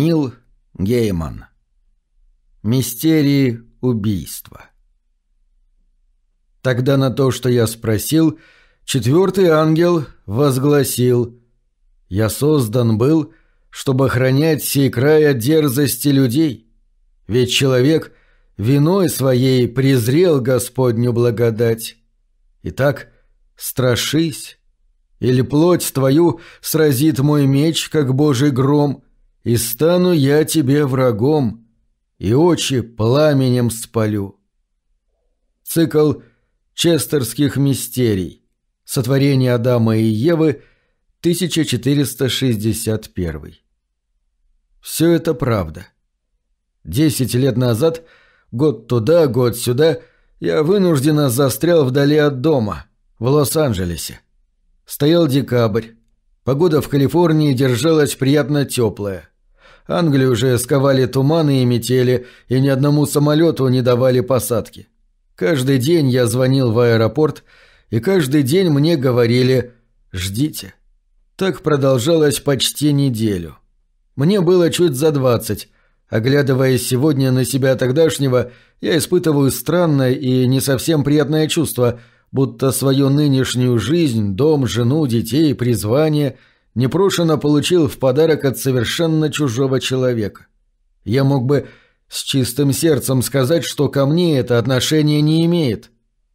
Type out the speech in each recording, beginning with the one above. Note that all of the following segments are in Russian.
Нил Гейман. Мистерии убийства. Тогда на то, что я спросил, четвертый ангел возгласил «Я создан был, чтобы охранять сей край от дерзости людей, ведь человек виной своей презрел Господню благодать. Итак, страшись, или плоть твою сразит мой меч, как божий гром, и стану я тебе врагом, и очи пламенем спалю. Цикл Честерских мистерий. Сотворение Адама и Евы, 1461. Все это правда. Десять лет назад, год туда, год сюда, я вынужденно застрял вдали от дома, в Лос-Анджелесе. Стоял декабрь. Погода в Калифорнии держалась приятно теплая. Англию уже сковали туманы и метели, и ни одному самолету не давали посадки. Каждый день я звонил в аэропорт, и каждый день мне говорили «Ждите». Так продолжалось почти неделю. Мне было чуть за двадцать. Оглядываясь сегодня на себя тогдашнего, я испытываю странное и не совсем приятное чувство – будто свою нынешнюю жизнь, дом, жену, детей, призвание непрошено получил в подарок от совершенно чужого человека. Я мог бы с чистым сердцем сказать, что ко мне это отношение не имеет.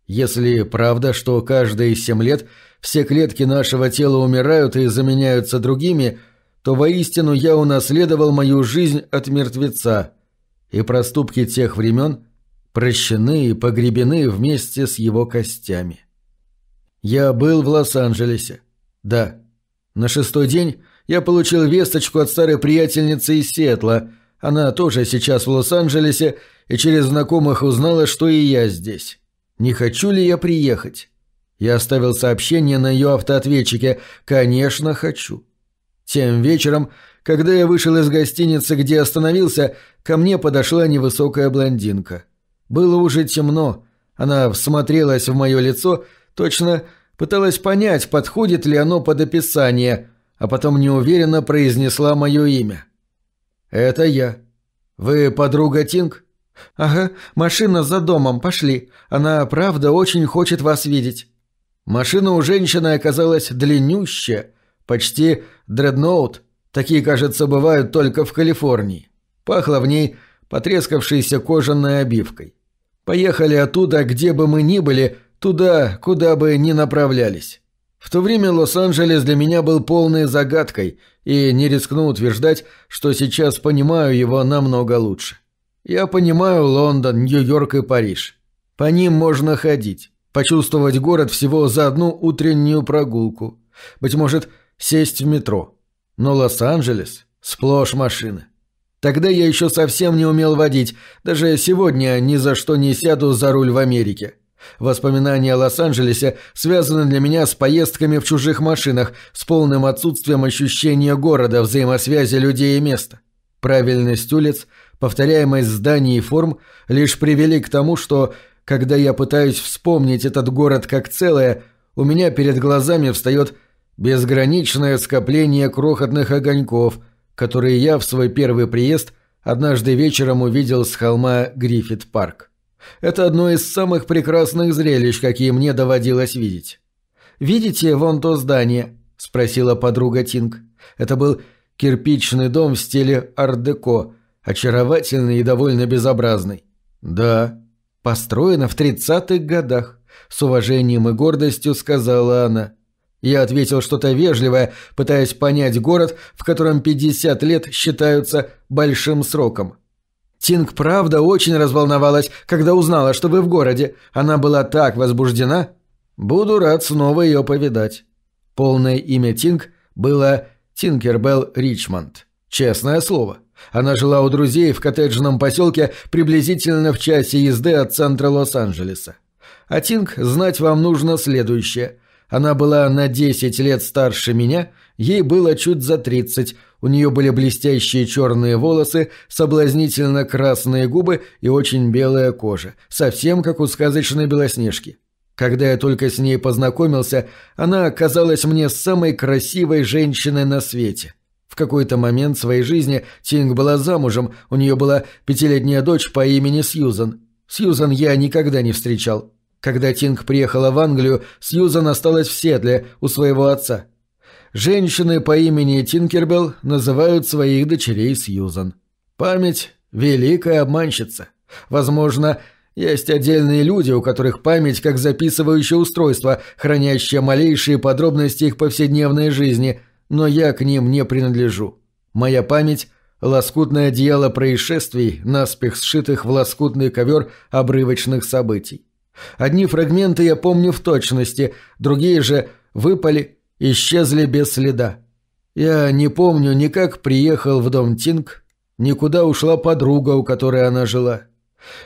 Если правда, что каждые семь лет все клетки нашего тела умирают и заменяются другими, то воистину я унаследовал мою жизнь от мертвеца, и проступки тех времен прощены и погребены вместе с его костями. Я был в Лос-Анджелесе. Да. На шестой день я получил весточку от старой приятельницы из Сиэтла. Она тоже сейчас в Лос-Анджелесе и через знакомых узнала, что и я здесь. Не хочу ли я приехать? Я оставил сообщение на ее автоответчике «Конечно, хочу». Тем вечером, когда я вышел из гостиницы, где остановился, ко мне подошла невысокая блондинка – было уже темно. Она всмотрелась в мое лицо, точно пыталась понять, подходит ли оно под описание, а потом неуверенно произнесла мое имя. «Это я. Вы подруга Тинг?» «Ага, машина за домом, пошли. Она, правда, очень хочет вас видеть». Машина у женщины оказалась длиннющая, почти дредноут. Такие, кажется, бывают только в Калифорнии. Пахло в ней потрескавшейся кожаной обивкой. Поехали оттуда, где бы мы ни были, туда, куда бы ни направлялись. В то время Лос-Анджелес для меня был полной загадкой, и не рискну утверждать, что сейчас понимаю его намного лучше. Я понимаю Лондон, Нью-Йорк и Париж. По ним можно ходить, почувствовать город всего за одну утреннюю прогулку. Быть может, сесть в метро. Но Лос-Анджелес – сплошь машины. Тогда я еще совсем не умел водить, даже сегодня ни за что не сяду за руль в Америке. Воспоминания о Лос-Анджелесе связаны для меня с поездками в чужих машинах, с полным отсутствием ощущения города, взаимосвязи людей и места. Правильность улиц, повторяемость зданий и форм лишь привели к тому, что, когда я пытаюсь вспомнить этот город как целое, у меня перед глазами встает безграничное скопление крохотных огоньков – которые я в свой первый приезд однажды вечером увидел с холма Гриффит-парк. Это одно из самых прекрасных зрелищ, какие мне доводилось видеть. «Видите вон то здание?» – спросила подруга Тинг. Это был кирпичный дом в стиле ар-деко, очаровательный и довольно безобразный. «Да». «Построено в тридцатых годах», – с уважением и гордостью сказала она. Я ответил что-то вежливое, пытаясь понять город, в котором 50 лет считаются большим сроком. Тинг правда очень разволновалась, когда узнала, что вы в городе. Она была так возбуждена. Буду рад снова ее повидать. Полное имя Тинг было Тинкербелл Ричмонд. Честное слово. Она жила у друзей в коттеджном поселке приблизительно в часе езды от центра Лос-Анджелеса. А Тинг знать вам нужно следующее – она была на 10 лет старше меня, ей было чуть за 30, у нее были блестящие черные волосы, соблазнительно красные губы и очень белая кожа, совсем как у сказочной Белоснежки. Когда я только с ней познакомился, она оказалась мне самой красивой женщиной на свете. В какой-то момент своей жизни Тинг была замужем, у нее была пятилетняя дочь по имени Сьюзан. Сьюзан я никогда не встречал. Когда Тинг приехала в Англию, Сьюзан осталась в Седле у своего отца. Женщины по имени Тинкербелл называют своих дочерей Сьюзан. Память – великая обманщица. Возможно, есть отдельные люди, у которых память как записывающее устройство, хранящее малейшие подробности их повседневной жизни, но я к ним не принадлежу. Моя память – лоскутное одеяло происшествий, наспех сшитых в лоскутный ковер обрывочных событий. Одни фрагменты я помню в точности, другие же выпали, исчезли без следа. Я не помню ни как приехал в дом Тинг, ни куда ушла подруга, у которой она жила.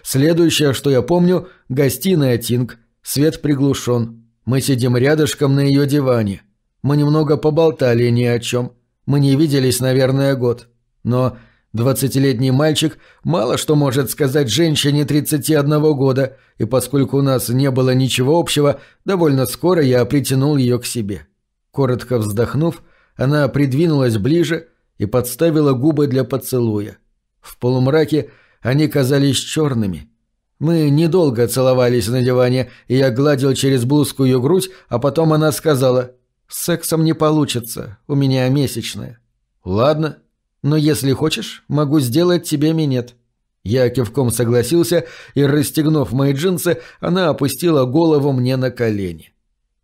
Следующее, что я помню, гостиная Тинг, свет приглушен. Мы сидим рядышком на ее диване. Мы немного поболтали ни о чем. Мы не виделись, наверное, год. Но Двадцатилетний мальчик мало что может сказать женщине 31 года, и поскольку у нас не было ничего общего, довольно скоро я притянул ее к себе. Коротко вздохнув, она придвинулась ближе и подставила губы для поцелуя. В полумраке они казались черными. Мы недолго целовались на диване, и я гладил через блузку ее грудь, а потом она сказала «Сексом не получится, у меня месячная». «Ладно», но если хочешь, могу сделать тебе минет». Я кивком согласился, и, расстегнув мои джинсы, она опустила голову мне на колени.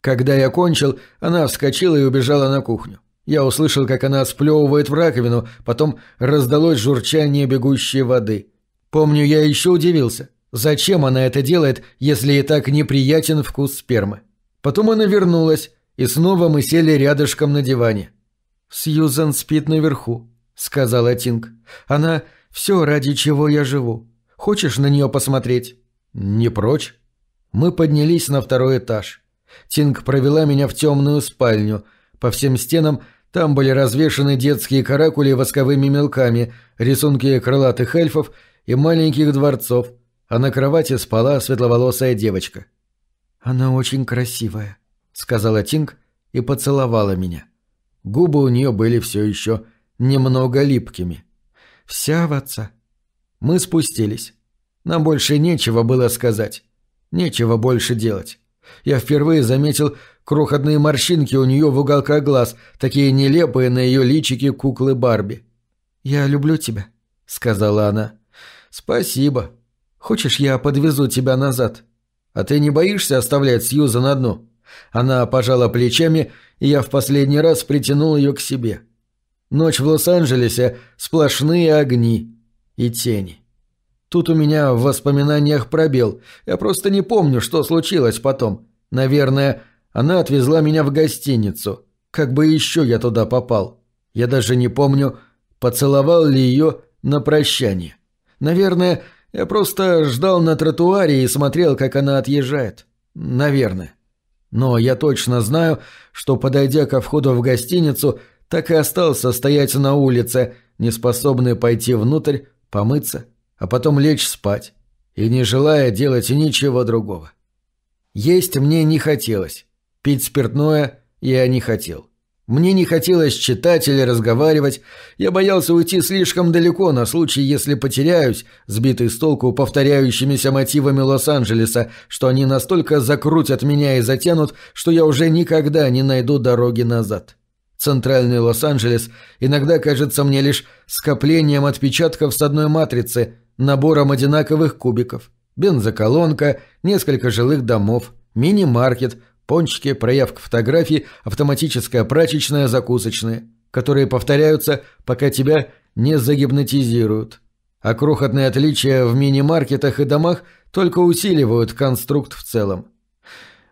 Когда я кончил, она вскочила и убежала на кухню. Я услышал, как она сплевывает в раковину, потом раздалось журчание бегущей воды. Помню, я еще удивился. Зачем она это делает, если и так неприятен вкус спермы? Потом она вернулась, и снова мы сели рядышком на диване. Сьюзан спит наверху. — сказала Тинг. «Она — все, ради чего я живу. Хочешь на нее посмотреть?» «Не прочь». Мы поднялись на второй этаж. Тинг провела меня в темную спальню. По всем стенам там были развешаны детские каракули восковыми мелками, рисунки крылатых эльфов и маленьких дворцов, а на кровати спала светловолосая девочка. «Она очень красивая», — сказала Тинг и поцеловала меня. Губы у нее были все еще немного липкими. Вся в отца. Мы спустились. Нам больше нечего было сказать. Нечего больше делать. Я впервые заметил крохотные морщинки у нее в уголках глаз, такие нелепые на ее личике куклы Барби. «Я люблю тебя», — сказала она. «Спасибо. Хочешь, я подвезу тебя назад? А ты не боишься оставлять Сьюзан одну?» Она пожала плечами, и я в последний раз притянул ее к себе. Ночь в Лос-Анджелесе – сплошные огни и тени. Тут у меня в воспоминаниях пробел. Я просто не помню, что случилось потом. Наверное, она отвезла меня в гостиницу. Как бы еще я туда попал. Я даже не помню, поцеловал ли ее на прощание. Наверное, я просто ждал на тротуаре и смотрел, как она отъезжает. Наверное. Но я точно знаю, что, подойдя ко входу в гостиницу, так и остался стоять на улице, неспособный пойти внутрь, помыться, а потом лечь спать, и не желая делать ничего другого. Есть мне не хотелось, пить спиртное я не хотел. Мне не хотелось читать или разговаривать, я боялся уйти слишком далеко на случай, если потеряюсь, сбитый с толку повторяющимися мотивами Лос-Анджелеса, что они настолько закрутят меня и затянут, что я уже никогда не найду дороги назад. Центральный Лос-Анджелес иногда кажется мне лишь скоплением отпечатков с одной матрицы, набором одинаковых кубиков. Бензоколонка, несколько жилых домов, мини-маркет, пончики, проявка фотографий, автоматическая прачечная, закусочная, которые повторяются, пока тебя не загипнотизируют. А крохотные отличия в мини-маркетах и домах только усиливают конструкт в целом.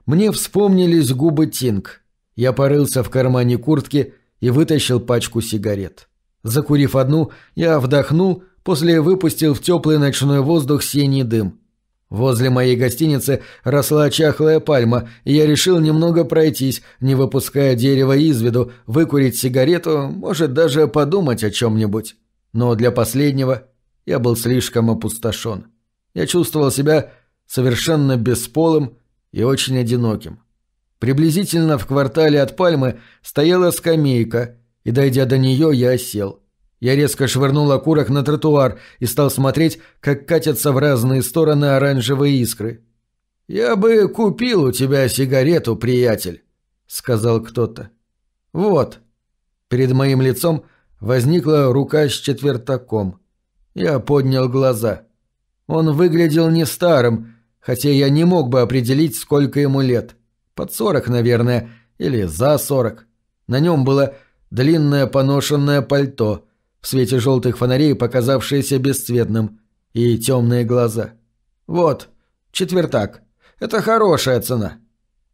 Мне вспомнились губы Тинг – я порылся в кармане куртки и вытащил пачку сигарет. Закурив одну, я вдохнул, после выпустил в теплый ночной воздух синий дым. Возле моей гостиницы росла чахлая пальма, и я решил немного пройтись, не выпуская дерева из виду, выкурить сигарету, может даже подумать о чем-нибудь. Но для последнего я был слишком опустошен. Я чувствовал себя совершенно бесполым и очень одиноким. Приблизительно в квартале от пальмы стояла скамейка, и, дойдя до нее, я сел. Я резко швырнул окурок на тротуар и стал смотреть, как катятся в разные стороны оранжевые искры. «Я бы купил у тебя сигарету, приятель», — сказал кто-то. «Вот». Перед моим лицом возникла рука с четвертаком. Я поднял глаза. Он выглядел не старым, хотя я не мог бы определить, сколько ему лет. Под сорок, наверное, или за сорок. На нем было длинное поношенное пальто, в свете желтых фонарей показавшееся бесцветным, и темные глаза. «Вот, четвертак. Это хорошая цена».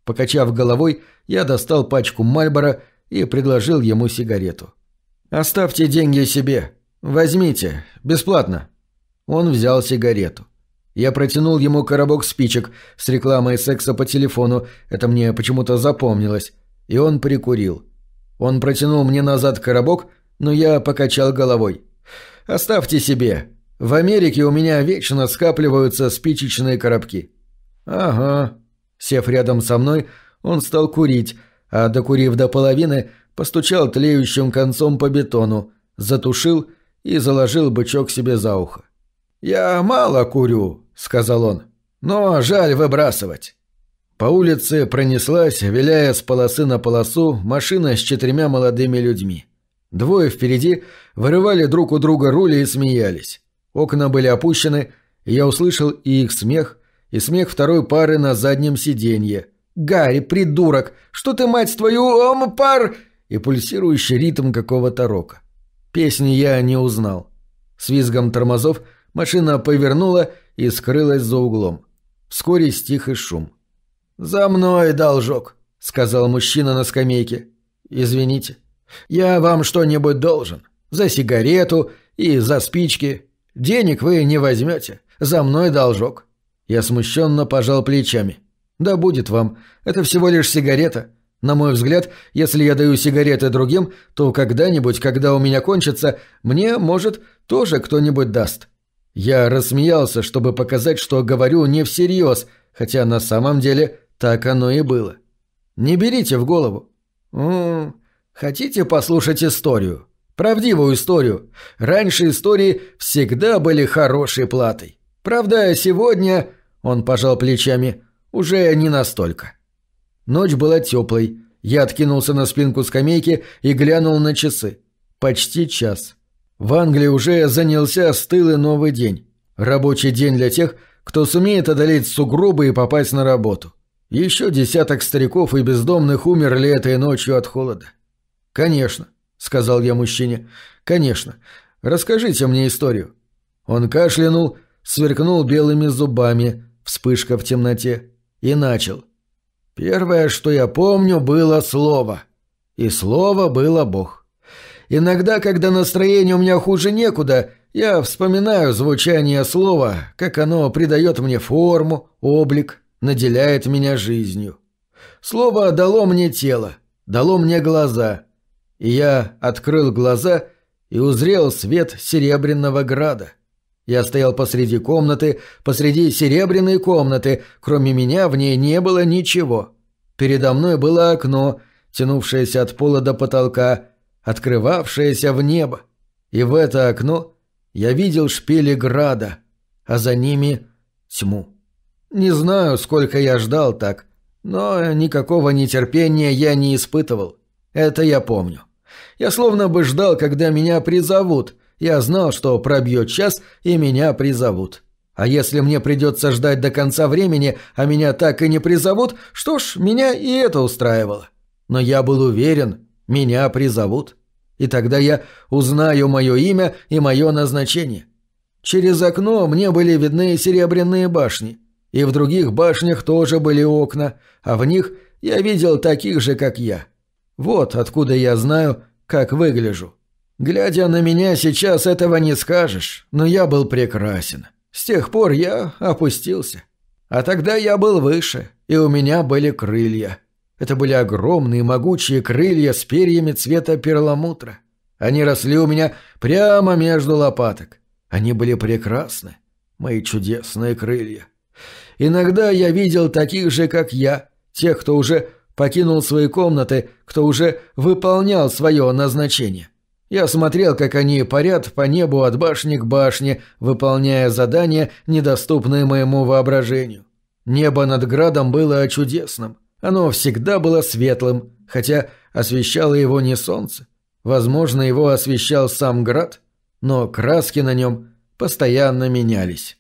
Покачав головой, я достал пачку Мальбора и предложил ему сигарету. «Оставьте деньги себе. Возьмите. Бесплатно». Он взял сигарету. Я протянул ему коробок спичек с рекламой секса по телефону, это мне почему-то запомнилось, и он прикурил. Он протянул мне назад коробок, но я покачал головой. «Оставьте себе. В Америке у меня вечно скапливаются спичечные коробки». «Ага». Сев рядом со мной, он стал курить, а докурив до половины, постучал тлеющим концом по бетону, затушил и заложил бычок себе за ухо. «Я мало курю», — сказал он, — «но жаль выбрасывать». По улице пронеслась, виляя с полосы на полосу, машина с четырьмя молодыми людьми. Двое впереди вырывали друг у друга рули и смеялись. Окна были опущены, и я услышал и их смех, и смех второй пары на заднем сиденье. «Гарри, придурок! Что ты, мать твою, ом, пар!» и пульсирующий ритм какого-то рока. Песни я не узнал. С визгом тормозов – Машина повернула и скрылась за углом. Вскоре стих и шум. «За мной должок», — сказал мужчина на скамейке. «Извините. Я вам что-нибудь должен. За сигарету и за спички. Денег вы не возьмете. За мной должок». Я смущенно пожал плечами. «Да будет вам. Это всего лишь сигарета. На мой взгляд, если я даю сигареты другим, то когда-нибудь, когда у меня кончится, мне, может, тоже кто-нибудь даст. Я рассмеялся, чтобы показать, что говорю не всерьез, хотя на самом деле так оно и было. Не берите в голову. М хотите послушать историю? Правдивую историю. Раньше истории всегда были хорошей платой. Правда, сегодня, он пожал плечами, уже не настолько. Ночь была теплой. Я откинулся на спинку скамейки и глянул на часы. Почти час. В Англии уже занялся стылый новый день. Рабочий день для тех, кто сумеет одолеть сугробы и попасть на работу. Еще десяток стариков и бездомных умерли этой ночью от холода. «Конечно», — сказал я мужчине, — «конечно. Расскажите мне историю». Он кашлянул, сверкнул белыми зубами, вспышка в темноте, и начал. «Первое, что я помню, было слово. И слово было Бог. Иногда, когда настроение у меня хуже некуда, я вспоминаю звучание слова, как оно придает мне форму, облик, наделяет меня жизнью. Слово дало мне тело, дало мне глаза. И я открыл глаза и узрел свет Серебряного Града. Я стоял посреди комнаты, посреди серебряной комнаты, кроме меня в ней не было ничего. Передо мной было окно, тянувшееся от пола до потолка, открывавшееся в небо, и в это окно я видел шпили града, а за ними тьму. Не знаю, сколько я ждал так, но никакого нетерпения я не испытывал. Это я помню. Я словно бы ждал, когда меня призовут. Я знал, что пробьет час, и меня призовут. А если мне придется ждать до конца времени, а меня так и не призовут, что ж, меня и это устраивало. Но я был уверен, меня призовут. И тогда я узнаю мое имя и мое назначение. Через окно мне были видны серебряные башни. И в других башнях тоже были окна, а в них я видел таких же, как я. Вот откуда я знаю, как выгляжу. Глядя на меня сейчас этого не скажешь, но я был прекрасен. С тех пор я опустился. А тогда я был выше, и у меня были крылья. Это были огромные могучие крылья с перьями цвета перламутра. Они росли у меня прямо между лопаток. Они были прекрасны, мои чудесные крылья. Иногда я видел таких же, как я, тех, кто уже покинул свои комнаты, кто уже выполнял свое назначение. Я смотрел, как они парят по небу от башни к башне, выполняя задания, недоступные моему воображению. Небо над градом было чудесным. Оно всегда было светлым, хотя освещало его не солнце. Возможно, его освещал сам град, но краски на нем постоянно менялись.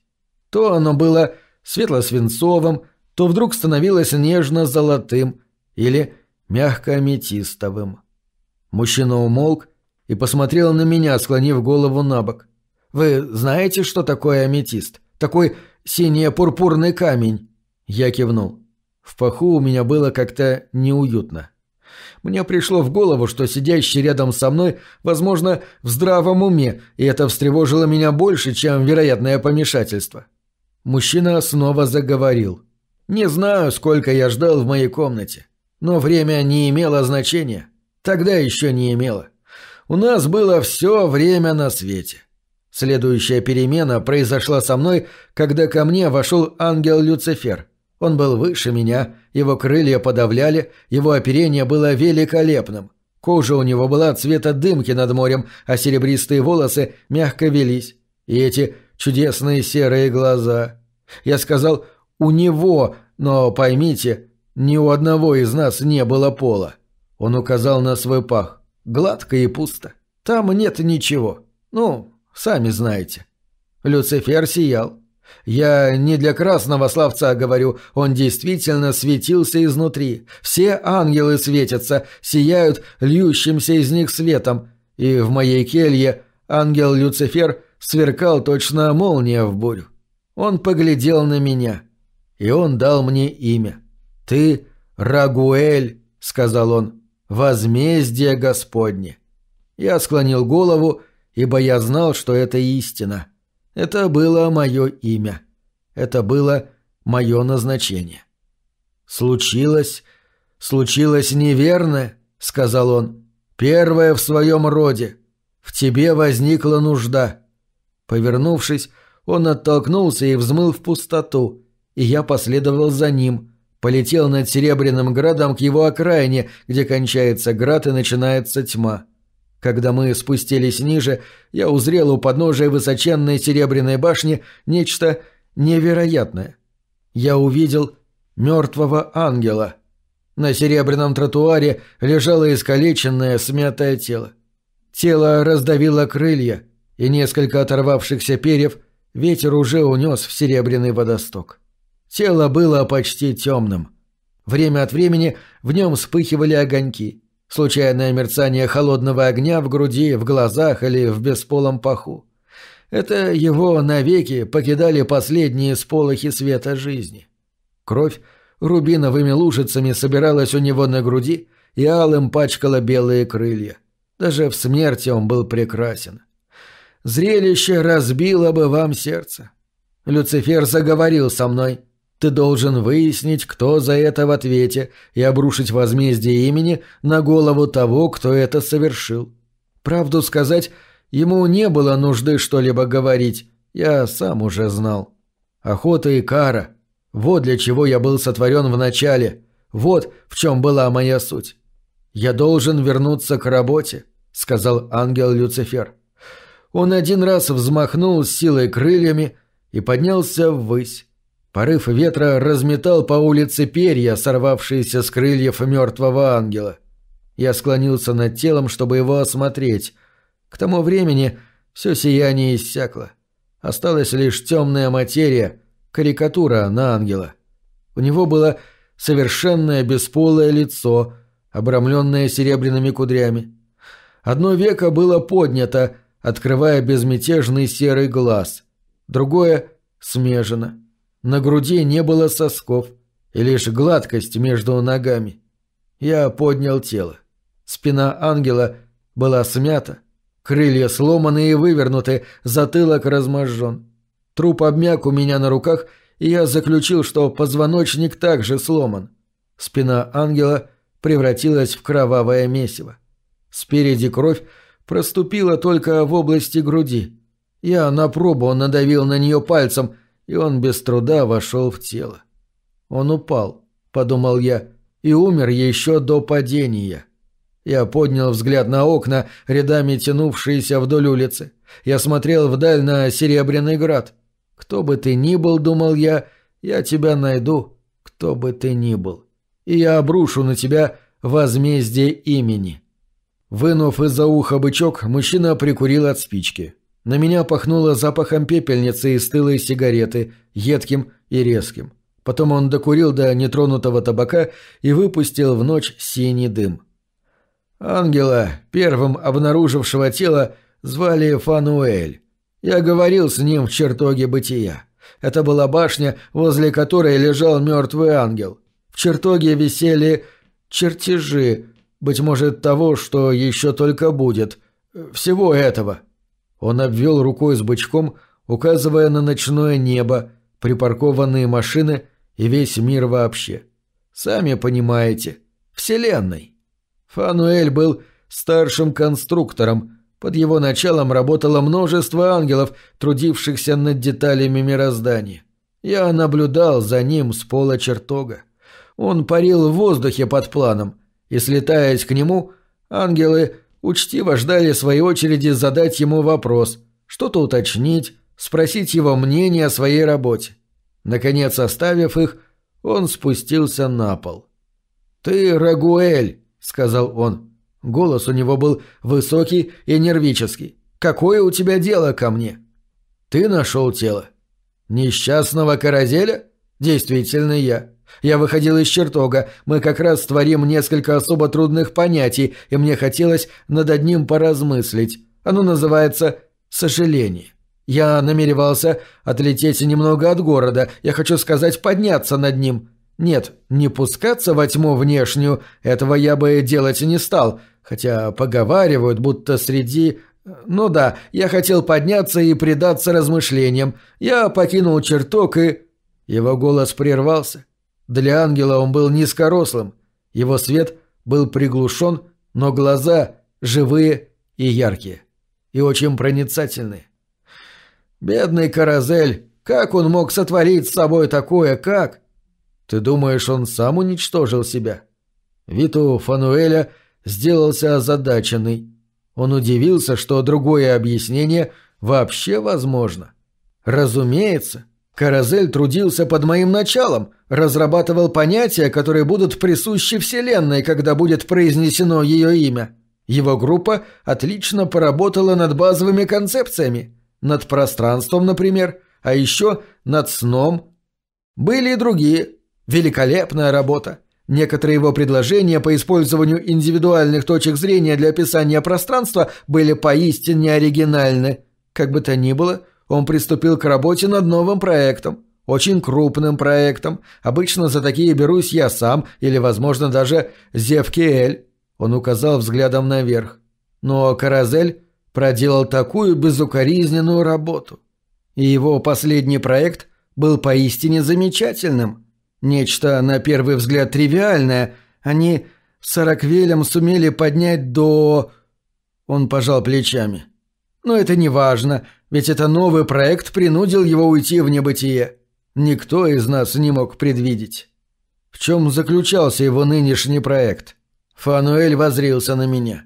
То оно было светло-свинцовым, то вдруг становилось нежно-золотым или мягко-аметистовым. Мужчина умолк и посмотрел на меня, склонив голову на бок. «Вы знаете, что такое аметист? Такой синий-пурпурный камень?» Я кивнул. В паху у меня было как-то неуютно. Мне пришло в голову, что сидящий рядом со мной, возможно, в здравом уме, и это встревожило меня больше, чем вероятное помешательство. Мужчина снова заговорил. «Не знаю, сколько я ждал в моей комнате, но время не имело значения. Тогда еще не имело. У нас было все время на свете. Следующая перемена произошла со мной, когда ко мне вошел ангел Люцифер. Он был выше меня, его крылья подавляли, его оперение было великолепным. Кожа у него была цвета дымки над морем, а серебристые волосы мягко велись. И эти чудесные серые глаза. Я сказал «у него», но поймите, ни у одного из нас не было пола. Он указал на свой пах. Гладко и пусто. Там нет ничего. Ну, сами знаете. Люцифер сиял. Я не для красного словца говорю, он действительно светился изнутри. Все ангелы светятся, сияют льющимся из них светом. И в моей келье ангел Люцифер сверкал точно молния в бурю. Он поглядел на меня, и он дал мне имя. «Ты Рагуэль», — сказал он, — «возмездие Господне». Я склонил голову, ибо я знал, что это истина. Это было мое имя. Это было мое назначение. «Случилось, случилось неверное», — сказал он. «Первое в своем роде. В тебе возникла нужда». Повернувшись, он оттолкнулся и взмыл в пустоту, и я последовал за ним, полетел над Серебряным градом к его окраине, где кончается град и начинается тьма. Когда мы спустились ниже, я узрел у подножия высоченной серебряной башни нечто невероятное. Я увидел мертвого ангела. На серебряном тротуаре лежало искалеченное, смятое тело. Тело раздавило крылья, и несколько оторвавшихся перьев ветер уже унес в серебряный водосток. Тело было почти темным. Время от времени в нем вспыхивали огоньки — Случайное мерцание холодного огня в груди, в глазах или в бесполом паху. Это его навеки покидали последние сполохи света жизни. Кровь рубиновыми лужицами собиралась у него на груди и алым пачкала белые крылья. Даже в смерти он был прекрасен. Зрелище разбило бы вам сердце. Люцифер заговорил со мной — ты должен выяснить, кто за это в ответе, и обрушить возмездие имени на голову того, кто это совершил. Правду сказать, ему не было нужды что-либо говорить, я сам уже знал. Охота и кара — вот для чего я был сотворен в начале, вот в чем была моя суть. «Я должен вернуться к работе», — сказал ангел Люцифер. Он один раз взмахнул силой крыльями и поднялся ввысь. Порыв ветра разметал по улице перья, сорвавшиеся с крыльев мертвого ангела. Я склонился над телом, чтобы его осмотреть. К тому времени все сияние иссякло. Осталась лишь темная материя, карикатура на ангела. У него было совершенное бесполое лицо, обрамленное серебряными кудрями. Одно веко было поднято, открывая безмятежный серый глаз, другое — смежено. На груди не было сосков, и лишь гладкость между ногами. Я поднял тело. Спина ангела была смята, крылья сломаны и вывернуты, затылок разможжен. Труп обмяк у меня на руках, и я заключил, что позвоночник также сломан. Спина ангела превратилась в кровавое месиво. Спереди кровь проступила только в области груди. Я на пробу надавил на нее пальцем — и он без труда вошел в тело. Он упал, подумал я, и умер еще до падения. Я поднял взгляд на окна, рядами тянувшиеся вдоль улицы. Я смотрел вдаль на Серебряный град. Кто бы ты ни был, думал я, я тебя найду, кто бы ты ни был. И я обрушу на тебя возмездие имени. Вынув из-за уха бычок, мужчина прикурил от спички. На меня пахнуло запахом пепельницы и стылой сигареты, едким и резким. Потом он докурил до нетронутого табака и выпустил в ночь синий дым. Ангела, первым обнаружившего тело, звали Фануэль. Я говорил с ним в чертоге бытия. Это была башня, возле которой лежал мертвый ангел. В чертоге висели чертежи, быть может, того, что еще только будет. Всего этого. Он обвел рукой с бычком, указывая на ночное небо, припаркованные машины и весь мир вообще. Сами понимаете, Вселенной. Фануэль был старшим конструктором, под его началом работало множество ангелов, трудившихся над деталями мироздания. Я наблюдал за ним с пола чертога. Он парил в воздухе под планом, и, слетаясь к нему, ангелы учтиво ждали своей очереди задать ему вопрос, что-то уточнить, спросить его мнение о своей работе. Наконец, оставив их, он спустился на пол. «Ты Рагуэль», — сказал он. Голос у него был высокий и нервический. «Какое у тебя дело ко мне?» «Ты нашел тело». «Несчастного каразеля?» «Действительно я. Я выходил из чертога. Мы как раз творим несколько особо трудных понятий, и мне хотелось над одним поразмыслить. Оно называется «сожаление». Я намеревался отлететь немного от города, я хочу сказать, подняться над ним. Нет, не пускаться во тьму внешнюю, этого я бы делать не стал, хотя поговаривают, будто среди... Ну да, я хотел подняться и предаться размышлениям. Я покинул чертог и... Его голос прервался. Для ангела он был низкорослым. Его свет был приглушен, но глаза живые и яркие. И очень проницательные. Бедный Каразель, как он мог сотворить с собой такое, как... Ты думаешь, он сам уничтожил себя? Вид Фануэля сделался озадаченный. Он удивился, что другое объяснение вообще возможно. Разумеется, Каразель трудился под моим началом, разрабатывал понятия, которые будут присущи Вселенной, когда будет произнесено ее имя. Его группа отлично поработала над базовыми концепциями, над пространством, например, а еще над сном. Были и другие, Великолепная работа. Некоторые его предложения по использованию индивидуальных точек зрения для описания пространства были поистине оригинальны. Как бы то ни было, он приступил к работе над новым проектом. Очень крупным проектом. Обычно за такие берусь я сам или, возможно, даже Зевкиэль. Он указал взглядом наверх. Но Каразель проделал такую безукоризненную работу. И его последний проект был поистине замечательным – Нечто, на первый взгляд, тривиальное. Они с Сороквелем сумели поднять до... Он пожал плечами. Но это не важно, ведь это новый проект принудил его уйти в небытие. Никто из нас не мог предвидеть. В чем заключался его нынешний проект? Фануэль возрился на меня.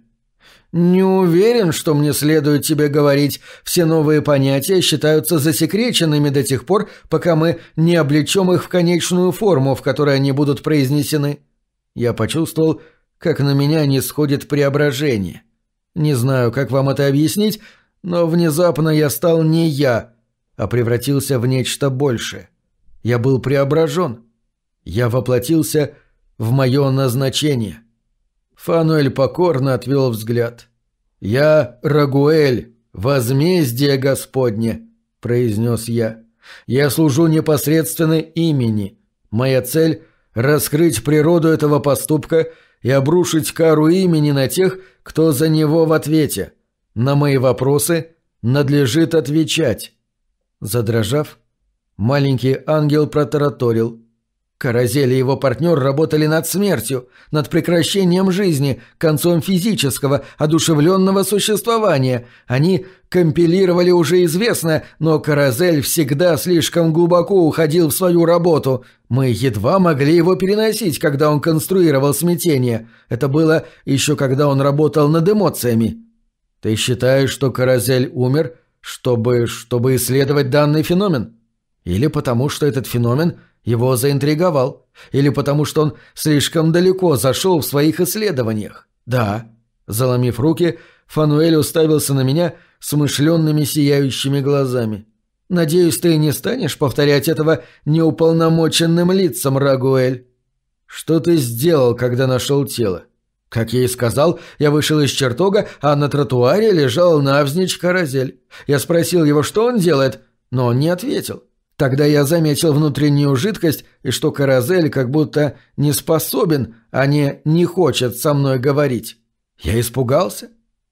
«Не уверен, что мне следует тебе говорить. Все новые понятия считаются засекреченными до тех пор, пока мы не облечем их в конечную форму, в которой они будут произнесены». Я почувствовал, как на меня не сходит преображение. Не знаю, как вам это объяснить, но внезапно я стал не я, а превратился в нечто большее. Я был преображен. Я воплотился в мое назначение. Фануэль покорно отвел взгляд. «Я Рагуэль, возмездие Господне», — произнес я. «Я служу непосредственно имени. Моя цель — раскрыть природу этого поступка и обрушить кару имени на тех, кто за него в ответе. На мои вопросы надлежит отвечать». Задрожав, маленький ангел протараторил. Каразель и его партнер работали над смертью, над прекращением жизни, концом физического, одушевленного существования. Они компилировали уже известное, но Каразель всегда слишком глубоко уходил в свою работу. Мы едва могли его переносить, когда он конструировал смятение. Это было еще когда он работал над эмоциями. Ты считаешь, что Каразель умер, чтобы... чтобы исследовать данный феномен? Или потому, что этот феномен – его заинтриговал, или потому что он слишком далеко зашел в своих исследованиях. Да. Заломив руки, Фануэль уставился на меня смышленными сияющими глазами. «Надеюсь, ты не станешь повторять этого неуполномоченным лицам, Рагуэль?» «Что ты сделал, когда нашел тело?» Как я и сказал, я вышел из чертога, а на тротуаре лежал навзничь каразель. Я спросил его, что он делает, но он не ответил. Тогда я заметил внутреннюю жидкость и что Каразель как будто не способен, а не не хочет со мной говорить. Я испугался.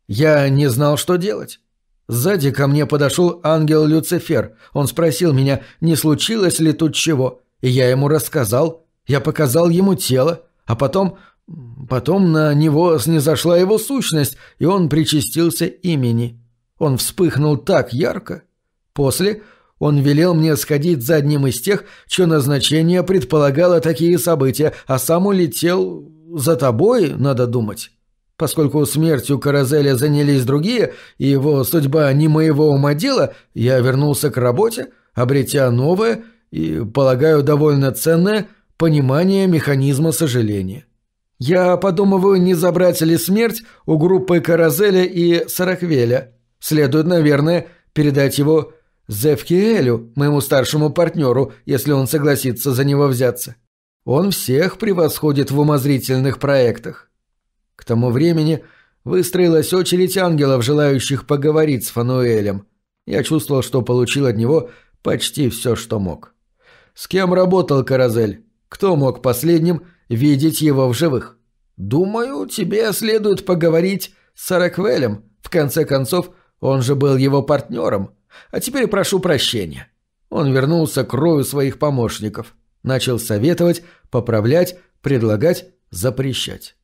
Я не знал, что делать. Сзади ко мне подошел ангел Люцифер. Он спросил меня, не случилось ли тут чего. И я ему рассказал. Я показал ему тело. А потом... Потом на него снизошла его сущность, и он причастился имени. Он вспыхнул так ярко. После он велел мне сходить за одним из тех, чье назначение предполагало такие события, а сам улетел за тобой, надо думать. Поскольку смертью Каразеля занялись другие, и его судьба не моего ума дела, я вернулся к работе, обретя новое и, полагаю, довольно ценное понимание механизма сожаления. Я подумываю, не забрать ли смерть у группы Каразеля и Сараквеля. Следует, наверное, передать его Зевкиэлю, моему старшему партнеру, если он согласится за него взяться. Он всех превосходит в умозрительных проектах. К тому времени выстроилась очередь ангелов, желающих поговорить с Фануэлем. Я чувствовал, что получил от него почти все, что мог. С кем работал Каразель? Кто мог последним видеть его в живых? Думаю, тебе следует поговорить с Сараквелем. В конце концов, он же был его партнером. А теперь прошу прощения». Он вернулся к рою своих помощников. Начал советовать, поправлять, предлагать, запрещать.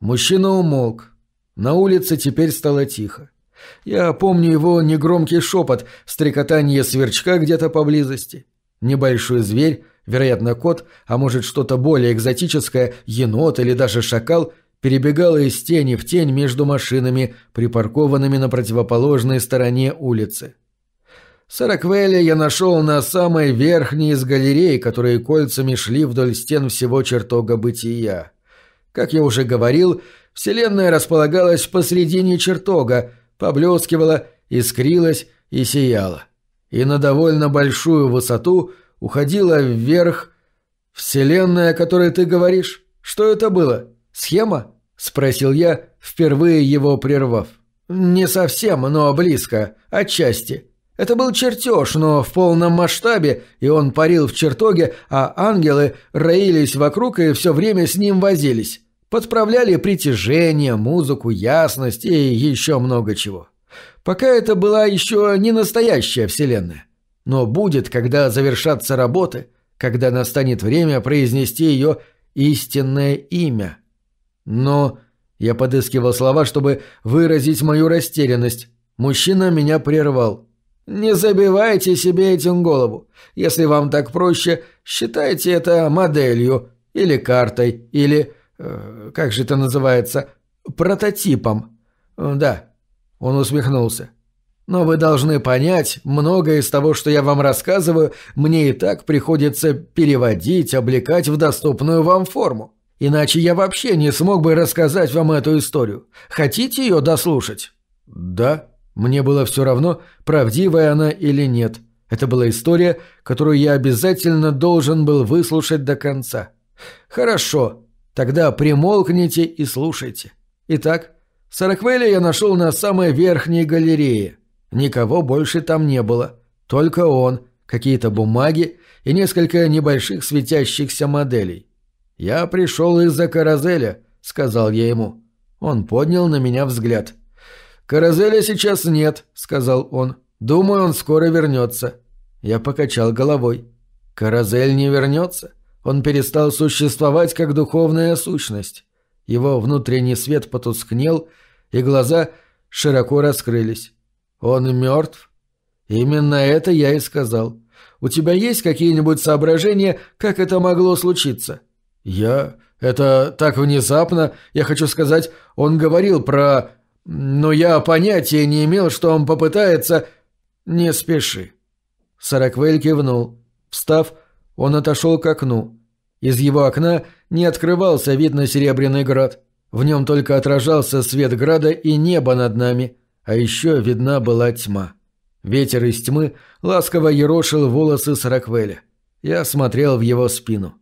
Мужчина умолк. На улице теперь стало тихо. Я помню его негромкий шепот, стрекотание сверчка где-то поблизости. Небольшой зверь, вероятно кот, а может что-то более экзотическое, енот или даже шакал, перебегал из тени в тень между машинами, припаркованными на противоположной стороне улицы. Сороквеля я нашел на самой верхней из галерей, которые кольцами шли вдоль стен всего чертога бытия. Как я уже говорил, Вселенная располагалась посредине чертога, поблескивала, искрилась и сияла. И на довольно большую высоту уходила вверх Вселенная, о которой ты говоришь. Что это было? Схема? Спросил я, впервые его прервав. Не совсем, но близко, отчасти. Это был чертеж, но в полном масштабе, и он парил в чертоге, а ангелы роились вокруг и все время с ним возились. Подправляли притяжение, музыку, ясность и еще много чего. Пока это была еще не настоящая вселенная. Но будет, когда завершатся работы, когда настанет время произнести ее истинное имя. Но я подыскивал слова, чтобы выразить мою растерянность. Мужчина меня прервал. Не забивайте себе этим голову. Если вам так проще, считайте это моделью или картой, или, э, как же это называется, прототипом. Да, он усмехнулся. Но вы должны понять, многое из того, что я вам рассказываю, мне и так приходится переводить, облекать в доступную вам форму. Иначе я вообще не смог бы рассказать вам эту историю. Хотите ее дослушать? Да. Мне было все равно, правдивая она или нет. Это была история, которую я обязательно должен был выслушать до конца. Хорошо, тогда примолкните и слушайте. Итак, Сараквеля я нашел на самой верхней галерее. Никого больше там не было. Только он, какие-то бумаги и несколько небольших светящихся моделей. «Я пришел из-за Каразеля», — сказал я ему. Он поднял на меня взгляд. «Каразеля сейчас нет», — сказал он. «Думаю, он скоро вернется». Я покачал головой. «Каразель не вернется. Он перестал существовать как духовная сущность. Его внутренний свет потускнел, и глаза широко раскрылись. Он мертв? Именно это я и сказал. У тебя есть какие-нибудь соображения, как это могло случиться? Я... Это так внезапно. Я хочу сказать, он говорил про... Но я понятия не имел, что он попытается... Не спеши. Сараквель кивнул. Встав, он отошел к окну. Из его окна не открывался вид на Серебряный град. В нем только отражался свет града и небо над нами, а еще видна была тьма. Ветер из тьмы ласково ерошил волосы Сараквеля. Я смотрел в его спину.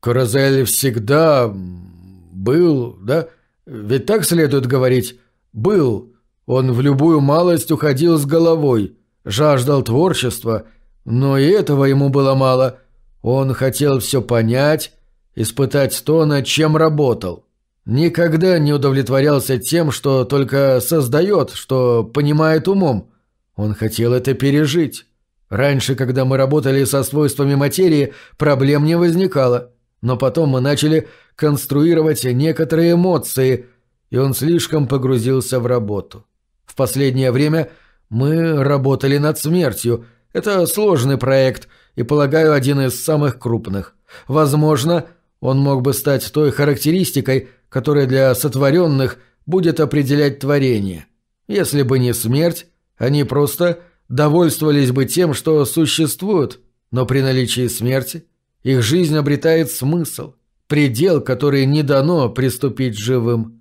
«Каразель всегда... был, да? Ведь так следует говорить? Был. Он в любую малость уходил с головой, жаждал творчества, но и этого ему было мало. Он хотел все понять, испытать то, над чем работал. Никогда не удовлетворялся тем, что только создает, что понимает умом. Он хотел это пережить. Раньше, когда мы работали со свойствами материи, проблем не возникало. Но потом мы начали конструировать некоторые эмоции, и он слишком погрузился в работу. В последнее время мы работали над смертью. Это сложный проект, и, полагаю, один из самых крупных. Возможно, он мог бы стать той характеристикой, которая для сотворенных будет определять творение. Если бы не смерть, они просто довольствовались бы тем, что существуют, но при наличии смерти их жизнь обретает смысл, предел, который не дано приступить живым.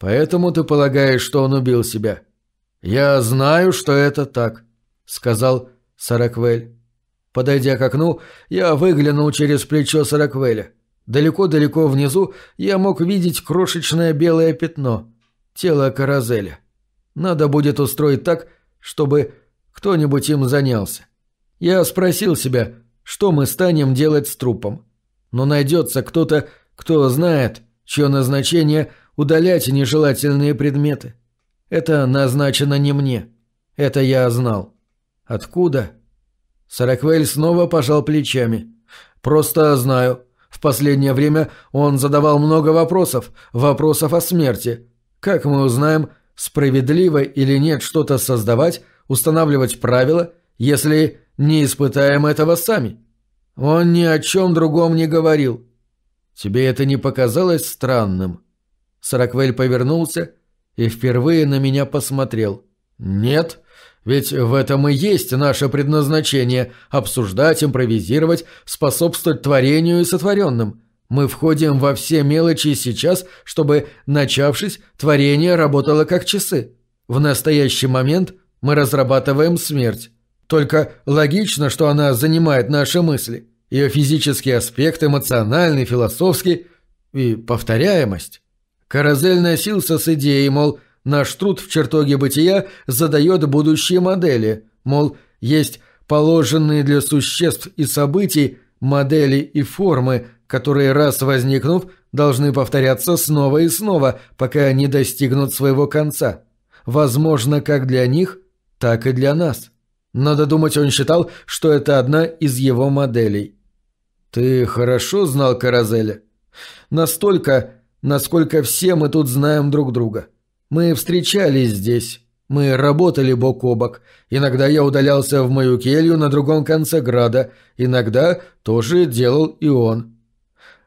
Поэтому ты полагаешь, что он убил себя? Я знаю, что это так, сказал Сараквель. Подойдя к окну, я выглянул через плечо Сараквеля. Далеко-далеко внизу я мог видеть крошечное белое пятно — тело Каразеля. Надо будет устроить так, чтобы кто-нибудь им занялся. Я спросил себя, что мы станем делать с трупом. Но найдется кто-то, кто знает, чье назначение – удалять нежелательные предметы. Это назначено не мне. Это я знал. Откуда? Сараквель снова пожал плечами. Просто знаю. В последнее время он задавал много вопросов, вопросов о смерти. Как мы узнаем, справедливо или нет что-то создавать, устанавливать правила, если не испытаем этого сами. Он ни о чем другом не говорил. Тебе это не показалось странным?» Сараквель повернулся и впервые на меня посмотрел. «Нет, ведь в этом и есть наше предназначение – обсуждать, импровизировать, способствовать творению и сотворенным. Мы входим во все мелочи сейчас, чтобы, начавшись, творение работало как часы. В настоящий момент мы разрабатываем смерть. Только логично, что она занимает наши мысли. Ее физический аспект, эмоциональный, философский и повторяемость. Каразель носился с идеей, мол, наш труд в чертоге бытия задает будущие модели, мол, есть положенные для существ и событий модели и формы, которые, раз возникнув, должны повторяться снова и снова, пока не достигнут своего конца. Возможно, как для них, так и для нас. Надо думать, он считал, что это одна из его моделей. «Ты хорошо знал Каразеля?» «Настолько, насколько все мы тут знаем друг друга. Мы встречались здесь, мы работали бок о бок. Иногда я удалялся в мою келью на другом конце града, иногда тоже делал и он.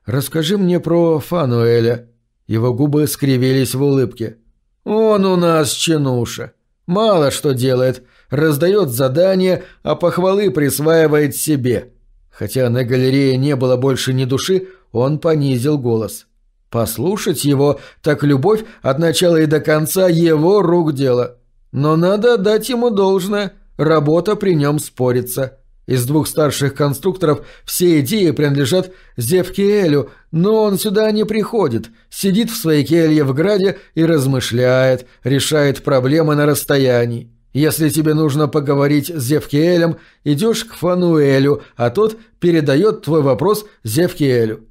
Расскажи мне про Фануэля». Его губы скривились в улыбке. «Он у нас чинуша. Мало что делает. Раздает задания, а похвалы присваивает себе». Хотя на галерее не было больше ни души, он понизил голос. Послушать его, так любовь от начала и до конца его рук дело. Но надо дать ему должное, работа при нем спорится. Из двух старших конструкторов все идеи принадлежат Зевкиэлю, но он сюда не приходит, сидит в своей келье в граде и размышляет, решает проблемы на расстоянии. Если тебе нужно поговорить с Зевкиэлем, идешь к Фануэлю, а тот передает твой вопрос Зевкиэлю.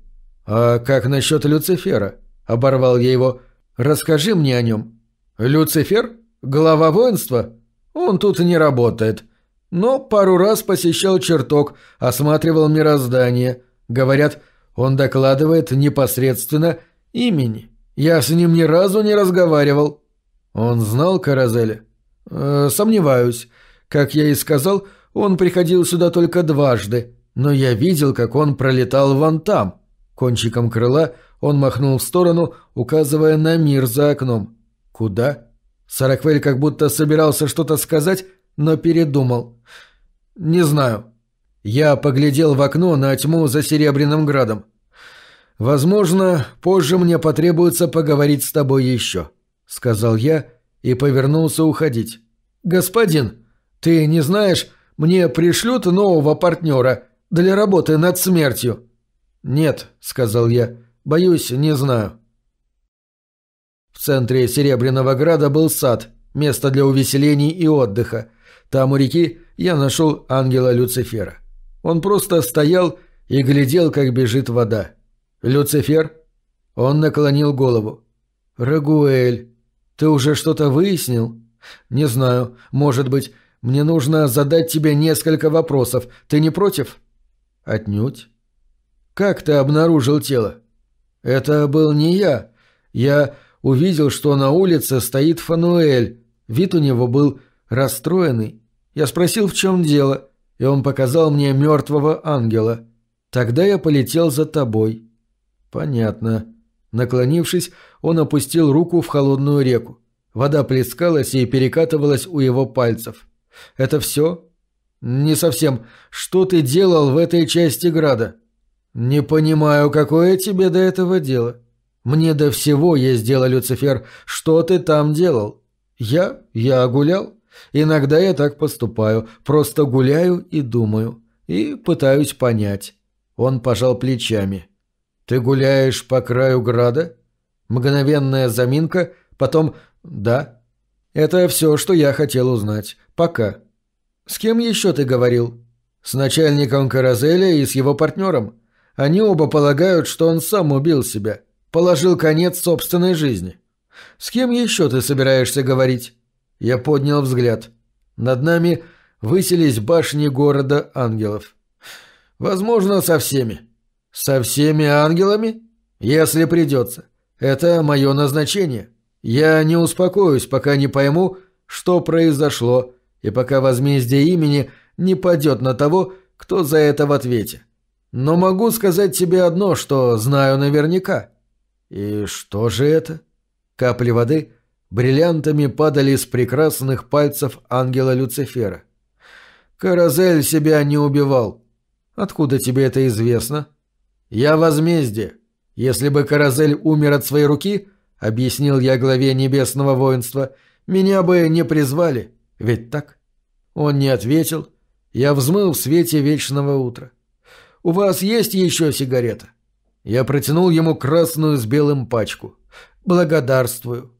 «А как насчет Люцифера?» – оборвал я его. «Расскажи мне о нем». «Люцифер? Глава воинства? Он тут не работает. Но пару раз посещал чертог, осматривал мироздание. Говорят, он докладывает непосредственно имени. Я с ним ни разу не разговаривал. Он знал Каразеля? Э, сомневаюсь. Как я и сказал, он приходил сюда только дважды, но я видел, как он пролетал вон там. Кончиком крыла он махнул в сторону, указывая на мир за окном. Куда? Сараквель как будто собирался что-то сказать, но передумал. «Не знаю». Я поглядел в окно на тьму за Серебряным Градом. «Возможно, позже мне потребуется поговорить с тобой еще», — сказал я и повернулся уходить. «Господин, ты не знаешь, мне пришлют нового партнера для работы над смертью?» «Нет», — сказал я, — «боюсь, не знаю». В центре Серебряного Града был сад, место для увеселений и отдыха. Там у реки я нашел ангела Люцифера. Он просто стоял и глядел, как бежит вода. «Люцифер?» Он наклонил голову. «Рагуэль, ты уже что-то выяснил?» «Не знаю. Может быть, мне нужно задать тебе несколько вопросов. Ты не против?» «Отнюдь». «Как ты обнаружил тело?» «Это был не я. Я увидел, что на улице стоит Фануэль. Вид у него был расстроенный. Я спросил, в чем дело, и он показал мне мертвого ангела. Тогда я полетел за тобой. Понятно. Наклонившись, он опустил руку в холодную реку. Вода плескалась и перекатывалась у его пальцев. Это все? Не совсем. Что ты делал в этой части града? Не понимаю, какое тебе до этого дело. Мне до всего есть дело, Люцифер. Что ты там делал? Я? Я гулял. Иногда я так поступаю. Просто гуляю и думаю. И пытаюсь понять. Он пожал плечами. Ты гуляешь по краю града? Мгновенная заминка, потом «да». Это все, что я хотел узнать. Пока. С кем еще ты говорил? С начальником Каразеля и с его партнером. Они оба полагают, что он сам убил себя положил конец собственной жизни. С кем еще ты собираешься говорить? Я поднял взгляд. Над нами высились башни города ангелов. Возможно, со всеми. Со всеми ангелами? Если придется. Это мое назначение. Я не успокоюсь, пока не пойму, что произошло, и пока возмездие имени не падет на того, кто за это в ответе. Но могу сказать тебе одно, что знаю наверняка. И что же это? Капли воды бриллиантами падали с прекрасных пальцев ангела Люцифера. Каразель себя не убивал. Откуда тебе это известно? Я возмездие. Если бы Каразель умер от своей руки, объяснил я главе небесного воинства, меня бы не призвали. Ведь так? Он не ответил. Я взмыл в свете вечного утра. У вас есть еще сигарета? Я протянул ему красную с белым пачку. «Благодарствую».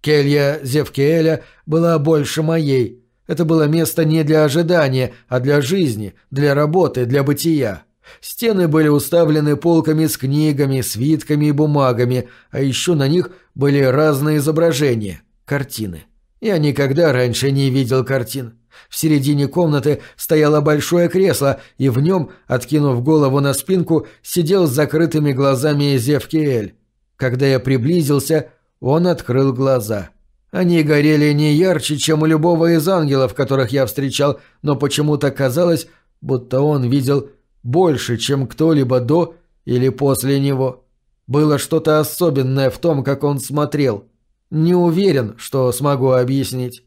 Келья Зевкеэля была больше моей. Это было место не для ожидания, а для жизни, для работы, для бытия. Стены были уставлены полками с книгами, свитками и бумагами, а еще на них были разные изображения, картины. Я никогда раньше не видел картин. В середине комнаты стояло большое кресло, и в нем, откинув голову на спинку, сидел с закрытыми глазами Зевкиэль. Когда я приблизился, он открыл глаза. Они горели не ярче, чем у любого из ангелов, которых я встречал, но почему-то казалось, будто он видел больше, чем кто-либо до или после него. Было что-то особенное в том, как он смотрел. Не уверен, что смогу объяснить.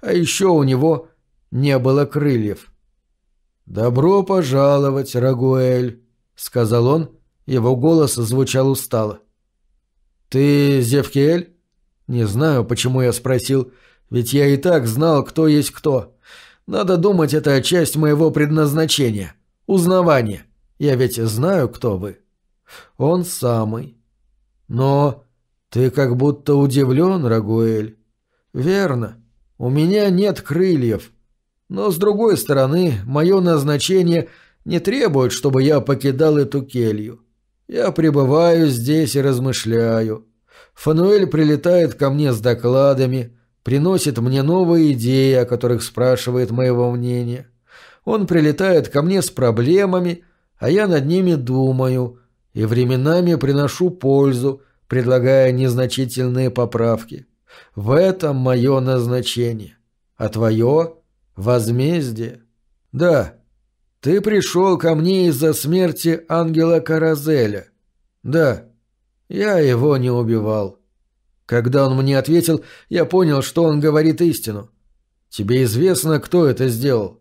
А еще у него не было крыльев. «Добро пожаловать, Рагуэль», — сказал он, его голос звучал устало. «Ты Зевкиэль?» «Не знаю, почему я спросил, ведь я и так знал, кто есть кто. Надо думать, это часть моего предназначения. Узнавание. Я ведь знаю, кто вы». «Он самый». «Но ты как будто удивлен, Рагуэль». «Верно. У меня нет крыльев». Но, с другой стороны, мое назначение не требует, чтобы я покидал эту келью. Я пребываю здесь и размышляю. Фануэль прилетает ко мне с докладами, приносит мне новые идеи, о которых спрашивает моего мнения. Он прилетает ко мне с проблемами, а я над ними думаю и временами приношу пользу, предлагая незначительные поправки. В этом мое назначение. А твое — возмездие. Да, ты пришел ко мне из-за смерти ангела Каразеля. Да, я его не убивал. Когда он мне ответил, я понял, что он говорит истину. Тебе известно, кто это сделал?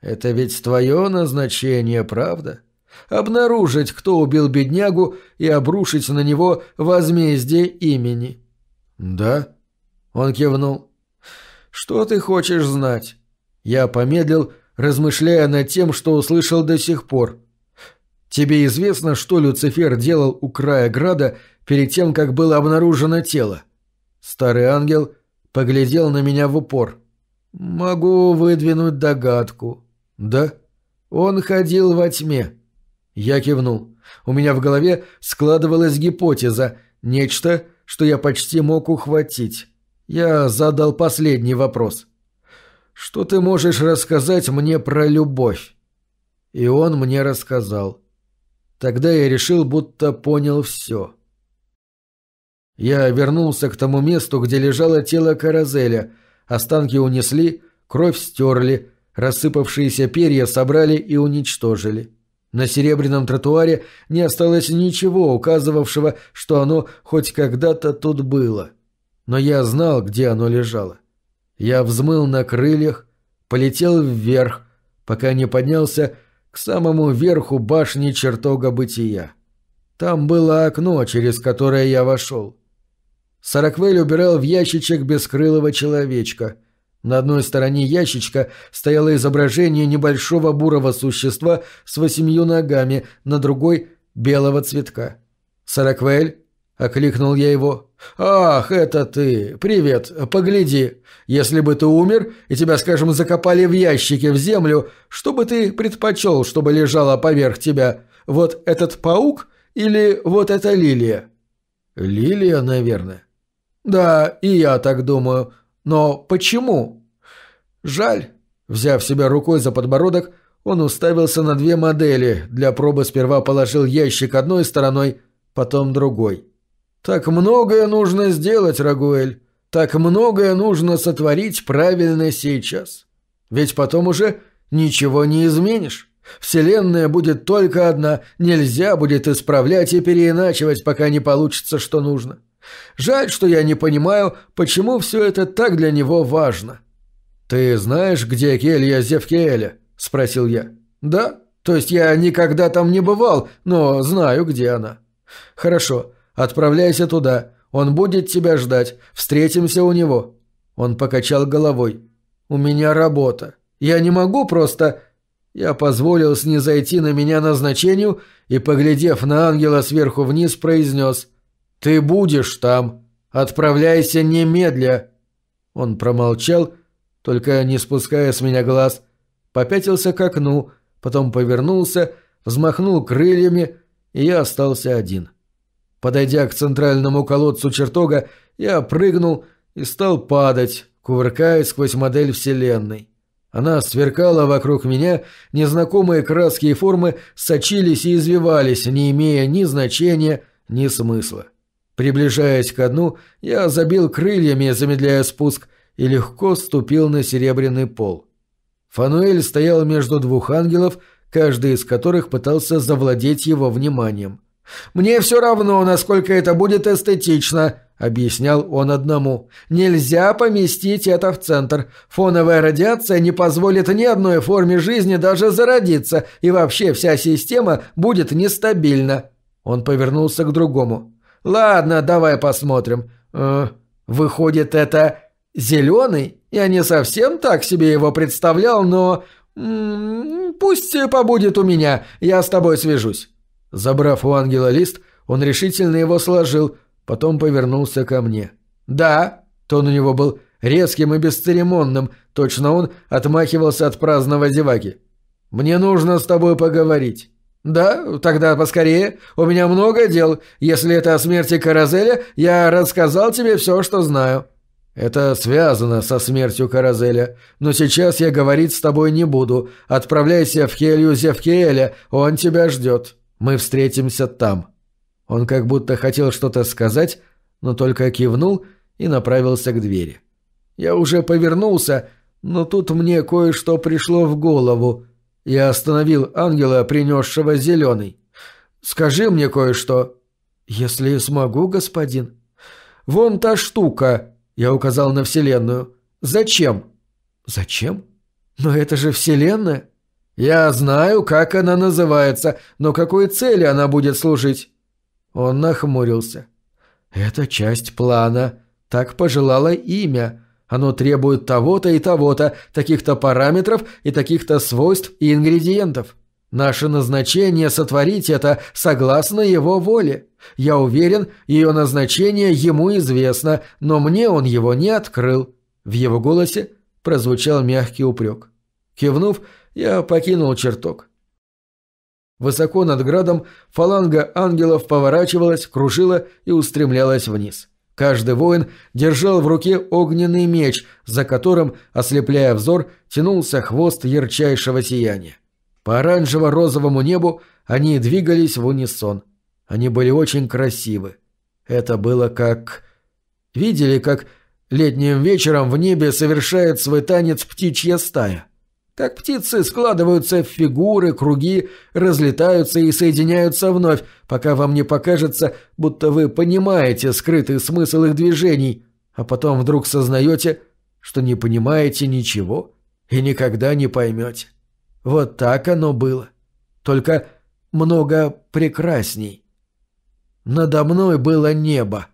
Это ведь твое назначение, правда? Обнаружить, кто убил беднягу, и обрушить на него возмездие имени. Да? Он кивнул. Что ты хочешь знать? Я помедлил, размышляя над тем, что услышал до сих пор. Тебе известно, что Люцифер делал у края града перед тем, как было обнаружено тело? Старый ангел поглядел на меня в упор. Могу выдвинуть догадку. Да? Он ходил во тьме. Я кивнул. У меня в голове складывалась гипотеза, нечто, что я почти мог ухватить. Я задал последний вопрос. «Что ты можешь рассказать мне про любовь?» И он мне рассказал. Тогда я решил, будто понял все. Я вернулся к тому месту, где лежало тело Каразеля. Останки унесли, кровь стерли, рассыпавшиеся перья собрали и уничтожили. На серебряном тротуаре не осталось ничего, указывавшего, что оно хоть когда-то тут было. Но я знал, где оно лежало. Я взмыл на крыльях, полетел вверх, пока не поднялся к самому верху башни чертога бытия. Там было окно, через которое я вошел. Сараквель убирал в ящичек бескрылого человечка. На одной стороне ящичка стояло изображение небольшого бурого существа с восемью ногами, на другой — белого цветка. «Сараквель?» — окликнул я его. «Ах, это ты! Привет! Погляди! Если бы ты умер, и тебя, скажем, закопали в ящике в землю, что бы ты предпочел, чтобы лежало поверх тебя? Вот этот паук или вот эта лилия?» «Лилия, наверное». «Да, и я так думаю. Но почему?» «Жаль». Взяв себя рукой за подбородок, он уставился на две модели, для пробы сперва положил ящик одной стороной, потом другой. Так многое нужно сделать, Рагуэль. Так многое нужно сотворить правильно сейчас. Ведь потом уже ничего не изменишь. Вселенная будет только одна, нельзя будет исправлять и переиначивать, пока не получится, что нужно. Жаль, что я не понимаю, почему все это так для него важно. «Ты знаешь, где келья Зевкиэля?» – спросил я. «Да. То есть я никогда там не бывал, но знаю, где она». «Хорошо. Отправляйся туда. Он будет тебя ждать. Встретимся у него». Он покачал головой. «У меня работа. Я не могу просто...» Я позволил снизойти на меня назначению и, поглядев на ангела сверху вниз, произнес «Ты будешь там. Отправляйся немедля». Он промолчал, только не спуская с меня глаз, попятился к окну, потом повернулся, взмахнул крыльями, и я остался один. Подойдя к центральному колодцу чертога, я прыгнул и стал падать, кувыркаясь сквозь модель Вселенной. Она сверкала вокруг меня, незнакомые краски и формы сочились и извивались, не имея ни значения, ни смысла. Приближаясь к дну, я забил крыльями, замедляя спуск, и легко ступил на серебряный пол. Фануэль стоял между двух ангелов, каждый из которых пытался завладеть его вниманием. «Мне все равно, насколько это будет эстетично», — объяснял он одному. «Нельзя поместить это в центр. Фоновая радиация не позволит ни одной форме жизни даже зародиться, и вообще вся система будет нестабильна». Он повернулся к другому. «Ладно, давай посмотрим. Э, выходит, это зеленый? Я не совсем так себе его представлял, но... М -м, пусть побудет у меня, я с тобой свяжусь». Забрав у ангела лист, он решительно его сложил, потом повернулся ко мне. «Да!» — тон у него был резким и бесцеремонным, точно он отмахивался от праздного зеваки. «Мне нужно с тобой поговорить». «Да, тогда поскорее. У меня много дел. Если это о смерти Каразеля, я рассказал тебе все, что знаю». Это связано со смертью Каразеля, но сейчас я говорить с тобой не буду. Отправляйся в Хелью Зевкиэля, он тебя ждет. Мы встретимся там». Он как будто хотел что-то сказать, но только кивнул и направился к двери. Я уже повернулся, но тут мне кое-что пришло в голову. Я остановил ангела, принесшего зеленый. «Скажи мне кое-что». «Если смогу, господин». «Вон та штука», — я указал на Вселенную. «Зачем?» «Зачем? Но это же Вселенная». «Я знаю, как она называется, но какой цели она будет служить?» Он нахмурился. «Это часть плана. Так пожелало имя. Оно требует того-то и того-то, таких-то параметров и таких-то свойств и ингредиентов. Наше назначение сотворить это согласно его воле. Я уверен, ее назначение ему известно, но мне он его не открыл». В его голосе прозвучал мягкий упрек. Кивнув, я покинул чертог. Высоко над градом фаланга ангелов поворачивалась, кружила и устремлялась вниз. Каждый воин держал в руке огненный меч, за которым, ослепляя взор, тянулся хвост ярчайшего сияния. По оранжево-розовому небу они двигались в унисон. Они были очень красивы. Это было как... Видели, как летним вечером в небе совершает свой танец птичья стая? Как птицы складываются в фигуры, круги, разлетаются и соединяются вновь, пока вам не покажется, будто вы понимаете скрытый смысл их движений, а потом вдруг сознаете, что не понимаете ничего и никогда не поймете. Вот так оно было. Только много прекрасней. Надо мной было небо.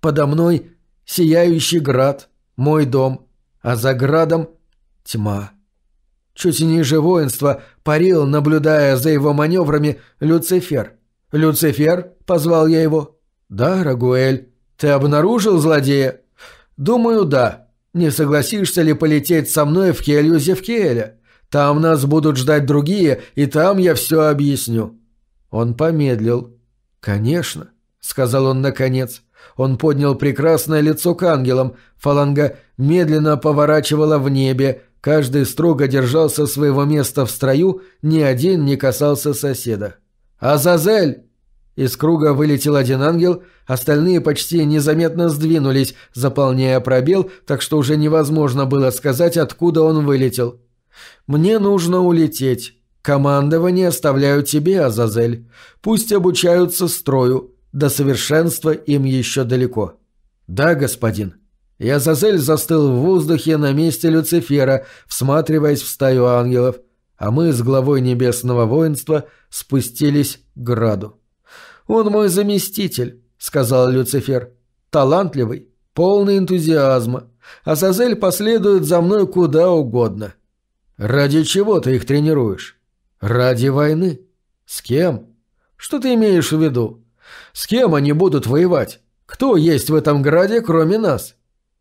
Подо мной сияющий град, мой дом, а за градом тьма. Чуть ниже воинства парил, наблюдая за его маневрами, Люцифер. «Люцифер?» — позвал я его. «Да, Рагуэль. Ты обнаружил злодея?» «Думаю, да. Не согласишься ли полететь со мной в келью Зевкиэля? Там нас будут ждать другие, и там я все объясню». Он помедлил. «Конечно», — сказал он наконец. Он поднял прекрасное лицо к ангелам. Фаланга медленно поворачивала в небе, Каждый строго держался своего места в строю, ни один не касался соседа. «Азазель!» Из круга вылетел один ангел, остальные почти незаметно сдвинулись, заполняя пробел, так что уже невозможно было сказать, откуда он вылетел. «Мне нужно улететь. Командование оставляю тебе, Азазель. Пусть обучаются строю. До совершенства им еще далеко». «Да, господин». И Азазель застыл в воздухе на месте Люцифера, всматриваясь в стаю ангелов, а мы с главой небесного воинства спустились к граду. «Он мой заместитель», — сказал Люцифер. «Талантливый, полный энтузиазма. Азазель последует за мной куда угодно». «Ради чего ты их тренируешь?» «Ради войны». «С кем?» «Что ты имеешь в виду?» «С кем они будут воевать? Кто есть в этом граде, кроме нас?»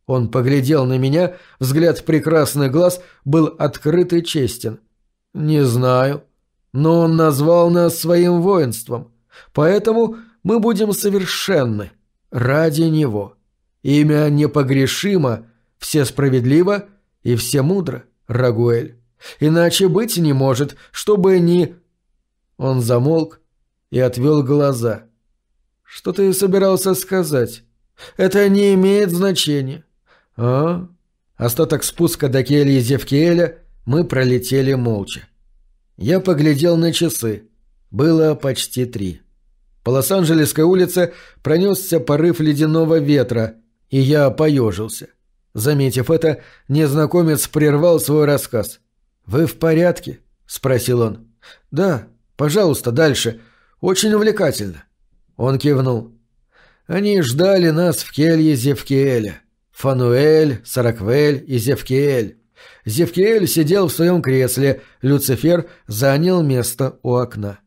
Он поглядел на меня, взгляд прекрасных глаз был открыт и честен. «Не знаю, но он назвал нас своим воинством, поэтому мы будем совершенны ради него. Имя непогрешимо, все справедливо и все мудро, Рагуэль. Иначе быть не может, чтобы не...» Он замолк и отвел глаза. «Что ты собирался сказать? Это не имеет значения. «А?» Остаток спуска до кельи Зевкиэля мы пролетели молча. Я поглядел на часы. Было почти три. По Лос-Анджелесской улице пронесся порыв ледяного ветра, и я поежился. Заметив это, незнакомец прервал свой рассказ. «Вы в порядке?» — спросил он. «Да, пожалуйста, дальше. Очень увлекательно». Он кивнул. Они ждали нас в келье Зевкиэля. Фануэль, Сараквель и Зевкиэль. Зевкиэль сидел в своем кресле, Люцифер занял место у окна.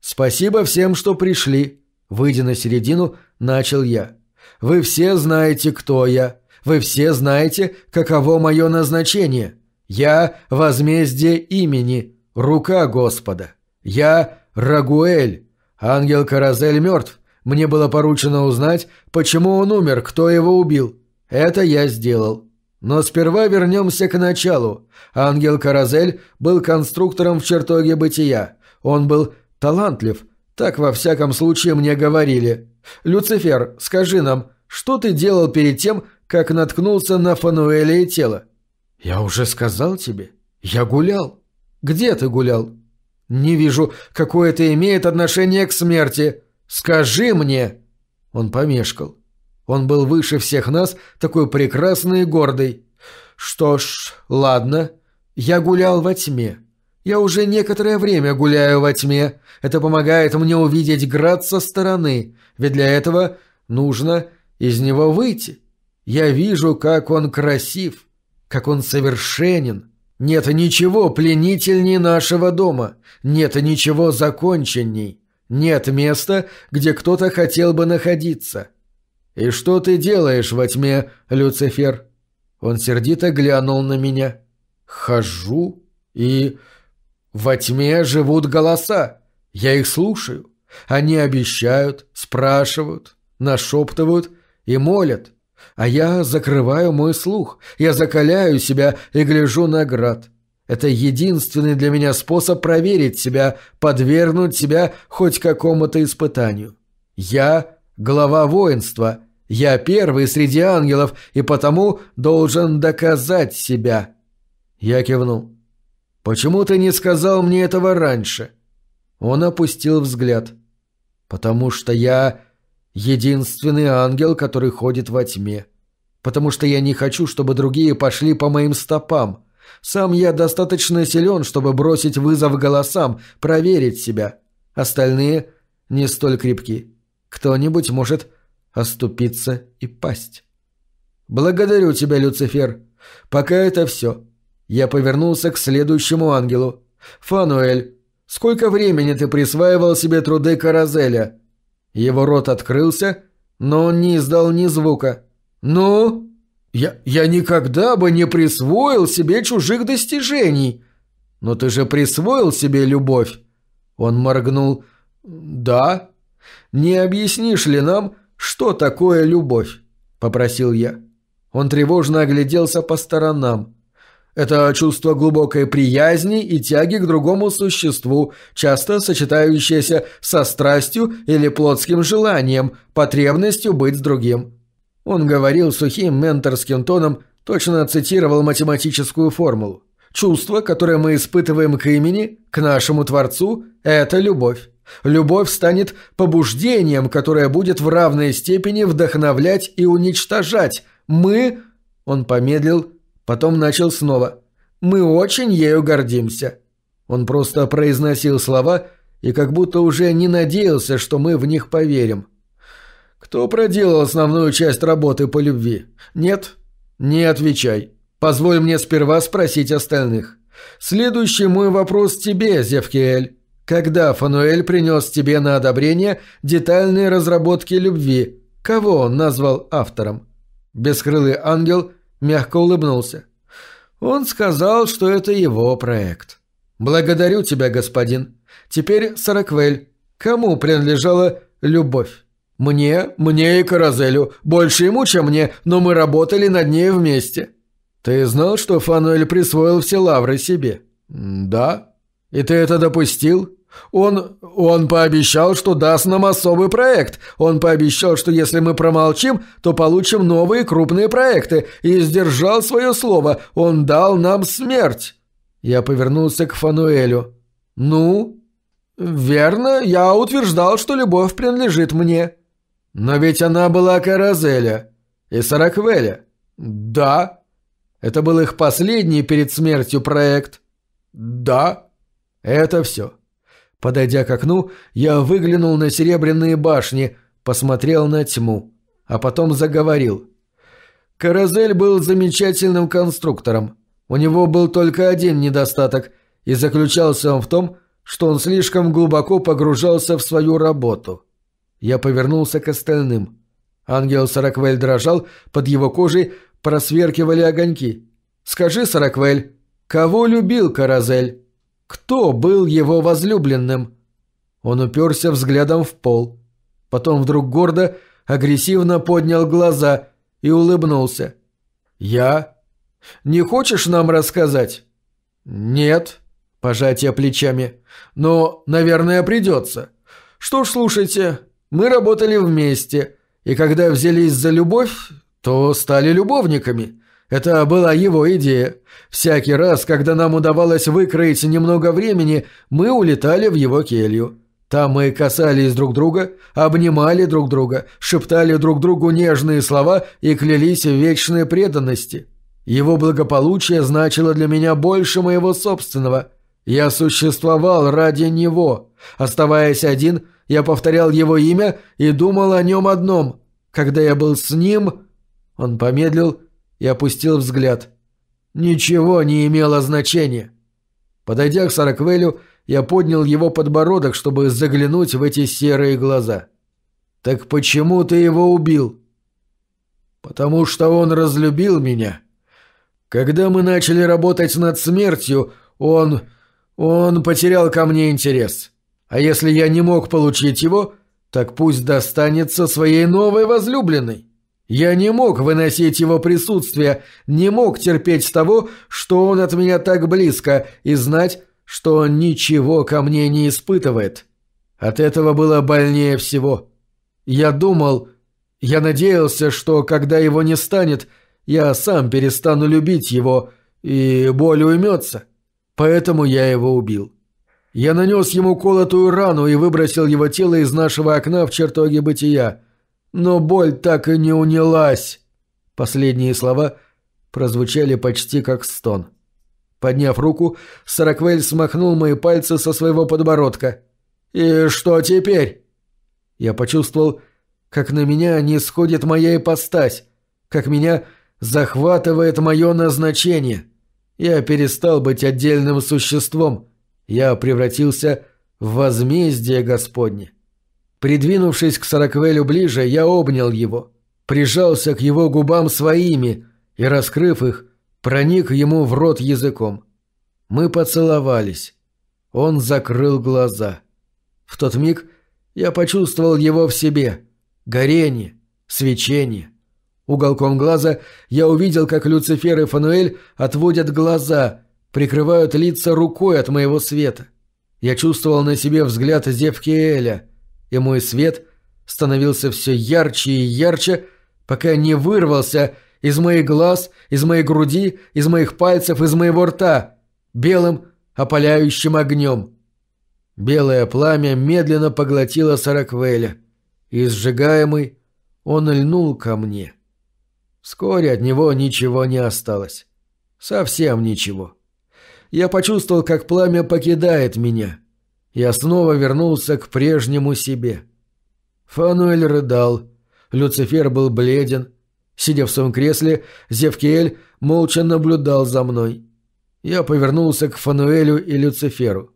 «Спасибо всем, что пришли», — выйдя на середину, начал я. «Вы все знаете, кто я. Вы все знаете, каково мое назначение. Я — возмездие имени, рука Господа. Я — Рагуэль. Ангел Каразель мертв. Мне было поручено узнать, почему он умер, кто его убил. Это я сделал. Но сперва вернемся к началу. Ангел Каразель был конструктором в чертоге бытия. Он был талантлив, так во всяком случае мне говорили. Люцифер, скажи нам, что ты делал перед тем, как наткнулся на Фануэля и тело? Я уже сказал тебе. Я гулял. Где ты гулял? Не вижу, какое это имеет отношение к смерти. Скажи мне. Он помешкал. Он был выше всех нас, такой прекрасный и гордый. Что ж, ладно. Я гулял во тьме. Я уже некоторое время гуляю во тьме. Это помогает мне увидеть град со стороны, ведь для этого нужно из него выйти. Я вижу, как он красив, как он совершенен. Нет ничего пленительней нашего дома, нет ничего законченней, нет места, где кто-то хотел бы находиться. «И что ты делаешь во тьме, Люцифер?» Он сердито глянул на меня. «Хожу и...» «Во тьме живут голоса. Я их слушаю. Они обещают, спрашивают, нашептывают и молят. А я закрываю мой слух. Я закаляю себя и гляжу на град. Это единственный для меня способ проверить себя, подвергнуть себя хоть какому-то испытанию. Я — глава воинства, я первый среди ангелов и потому должен доказать себя. Я кивнул. «Почему ты не сказал мне этого раньше?» Он опустил взгляд. «Потому что я единственный ангел, который ходит во тьме. Потому что я не хочу, чтобы другие пошли по моим стопам. Сам я достаточно силен, чтобы бросить вызов голосам, проверить себя. Остальные не столь крепки. Кто-нибудь может оступиться и пасть. «Благодарю тебя, Люцифер. Пока это все». Я повернулся к следующему ангелу. «Фануэль, сколько времени ты присваивал себе труды Каразеля?» Его рот открылся, но он не издал ни звука. «Ну?» «Я, я никогда бы не присвоил себе чужих достижений!» «Но ты же присвоил себе любовь?» Он моргнул. «Да?» «Не объяснишь ли нам, «Что такое любовь?» – попросил я. Он тревожно огляделся по сторонам. Это чувство глубокой приязни и тяги к другому существу, часто сочетающееся со страстью или плотским желанием, потребностью быть с другим. Он говорил сухим менторским тоном, точно цитировал математическую формулу. Чувство, которое мы испытываем к имени, к нашему Творцу – это любовь. Любовь станет побуждением, которое будет в равной степени вдохновлять и уничтожать. Мы...» Он помедлил, потом начал снова. «Мы очень ею гордимся». Он просто произносил слова и как будто уже не надеялся, что мы в них поверим. «Кто проделал основную часть работы по любви? Нет? Не отвечай. Позволь мне сперва спросить остальных. Следующий мой вопрос тебе, Зевкиэль. Когда Фануэль принес тебе на одобрение детальные разработки любви, кого он назвал автором? Бескрылый ангел мягко улыбнулся. Он сказал, что это его проект. Благодарю тебя, господин. Теперь Сараквель. Кому принадлежала любовь? Мне, мне и Каразелю. Больше ему, чем мне, но мы работали над ней вместе. Ты знал, что Фануэль присвоил все лавры себе? Да. И ты это допустил? Он... он пообещал, что даст нам особый проект. Он пообещал, что если мы промолчим, то получим новые крупные проекты. И сдержал свое слово. Он дал нам смерть. Я повернулся к Фануэлю. Ну? Верно, я утверждал, что любовь принадлежит мне. Но ведь она была Каразеля и Сараквеля. Да. Это был их последний перед смертью проект. Да. Это все. Подойдя к окну, я выглянул на серебряные башни, посмотрел на тьму, а потом заговорил. Каразель был замечательным конструктором. У него был только один недостаток, и заключался он в том, что он слишком глубоко погружался в свою работу. Я повернулся к остальным. Ангел Сараквель дрожал, под его кожей просверкивали огоньки. «Скажи, Сараквель, кого любил Каразель?» Кто был его возлюбленным? Он уперся взглядом в пол. Потом вдруг гордо, агрессивно поднял глаза, и улыбнулся. «Я? Не хочешь нам рассказать?» «Нет», — пожатие плечами. «Но, наверное, придется. Что ж, слушайте, мы работали вместе, и когда взялись за любовь, то стали любовниками. Это была его идея. Всякий раз, когда нам удавалось выкроить немного времени, мы улетали в его келью. Там мы касались друг друга, обнимали друг друга, шептали друг другу нежные слова и клялись в вечной преданности. Его благополучие значило для меня больше моего собственного. Я существовал ради него. Оставаясь один, я повторял его имя и думал о нем одном. Когда я был с ним... Он помедлил и опустил взгляд. Ничего не имело значения. Подойдя к Сараквелю, я поднял его подбородок, чтобы заглянуть в эти серые глаза. «Так почему ты его убил?» «Потому что он разлюбил меня. Когда мы начали работать над смертью, он... он потерял ко мне интерес. А если я не мог получить его, так пусть достанется своей новой возлюбленной. Я не мог выносить его присутствие, не мог терпеть того, что он от меня так близко, и знать, что он ничего ко мне не испытывает. От этого было больнее всего. Я думал, я надеялся, что когда его не станет, я сам перестану любить его, и боль уймется. Поэтому я его убил. Я нанес ему колотую рану и выбросил его тело из нашего окна в чертоге бытия. Но боль так и не унялась. Последние слова прозвучали почти как стон. Подняв руку, Сараквель смахнул мои пальцы со своего подбородка. «И что теперь?» Я почувствовал, как на меня не сходит моя ипостась, как меня захватывает мое назначение. Я перестал быть отдельным существом. Я превратился в возмездие Господне. Придвинувшись к Сараквелю ближе, я обнял его, прижался к его губам своими и, раскрыв их, проник ему в рот языком. Мы поцеловались. Он закрыл глаза. В тот миг я почувствовал его в себе. Горение, свечение. Уголком глаза я увидел, как Люцифер и Фануэль отводят глаза, прикрывают лица рукой от моего света. Я чувствовал на себе взгляд Зевкиэля, и мой свет становился все ярче и ярче, пока не вырвался из моих глаз, из моей груди, из моих пальцев, из моего рта, белым опаляющим огнем. Белое пламя медленно поглотило Сараквеля, и, сжигаемый, он льнул ко мне. Вскоре от него ничего не осталось. Совсем ничего. Я почувствовал, как пламя покидает меня. Я снова вернулся к прежнему себе. Фануэль рыдал. Люцифер был бледен. Сидя в своем кресле, Зевкиэль молча наблюдал за мной. Я повернулся к Фануэлю и Люциферу.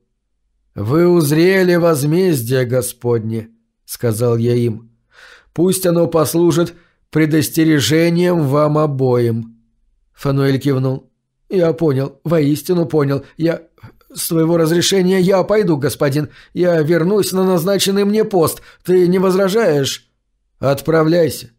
«Вы узрели возмездие, Господне», — сказал я им. «Пусть оно послужит предостережением вам обоим». Фануэль кивнул. «Я понял, воистину понял. Я... С твоего разрешения я пойду, господин. Я вернусь на назначенный мне пост. Ты не возражаешь?» «Отправляйся».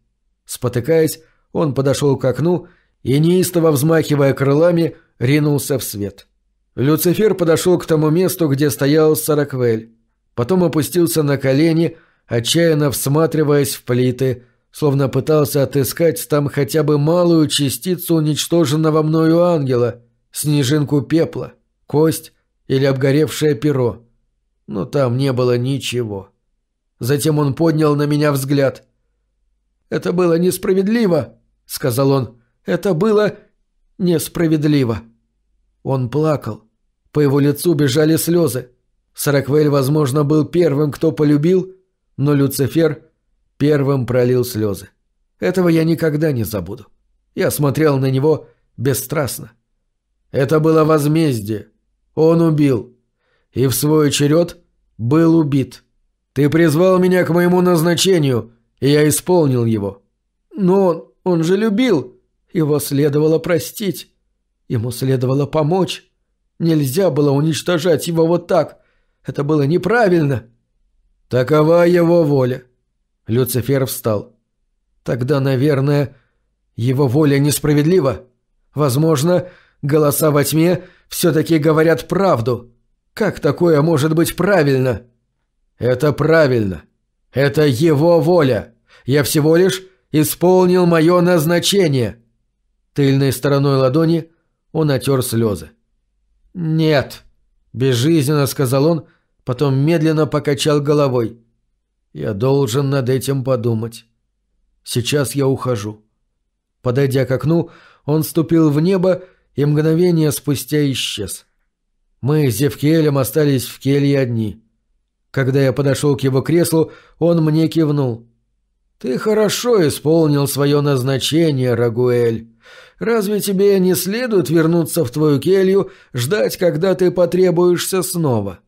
Спотыкаясь, он подошел к окну и, неистово взмахивая крылами, ринулся в свет. Люцифер подошел к тому месту, где стоял Сараквель. Потом опустился на колени, отчаянно всматриваясь в плиты, словно пытался отыскать там хотя бы малую частицу уничтоженного мною ангела, снежинку пепла, кость или обгоревшее перо. Но там не было ничего. Затем он поднял на меня взгляд. «Это было несправедливо», — сказал он. «Это было несправедливо». Он плакал. По его лицу бежали слезы. Сараквель, возможно, был первым, кто полюбил, но Люцифер первым пролил слезы. Этого я никогда не забуду. Я смотрел на него бесстрастно. Это было возмездие. Он убил. И в свой черед был убит. Ты призвал меня к моему назначению, и я исполнил его. Но он же любил. Его следовало простить. Ему следовало помочь. Нельзя было уничтожать его вот так. Это было неправильно. Такова его воля. Люцифер встал. Тогда, наверное, Его воля несправедлива. Возможно, голоса во тьме все-таки говорят правду. Как такое может быть правильно? Это правильно. Это его воля. Я всего лишь исполнил мое назначение. Тыльной стороной ладони он отер слезы. «Нет», — безжизненно сказал он, потом медленно покачал головой. «Я должен над этим подумать. Сейчас я ухожу». Подойдя к окну, он ступил в небо и мгновение спустя исчез. Мы с Зевкиэлем остались в келье одни. Когда я подошел к его креслу, он мне кивнул. «Ты хорошо исполнил свое назначение, Рагуэль. Разве тебе не следует вернуться в твою келью, ждать, когда ты потребуешься снова?»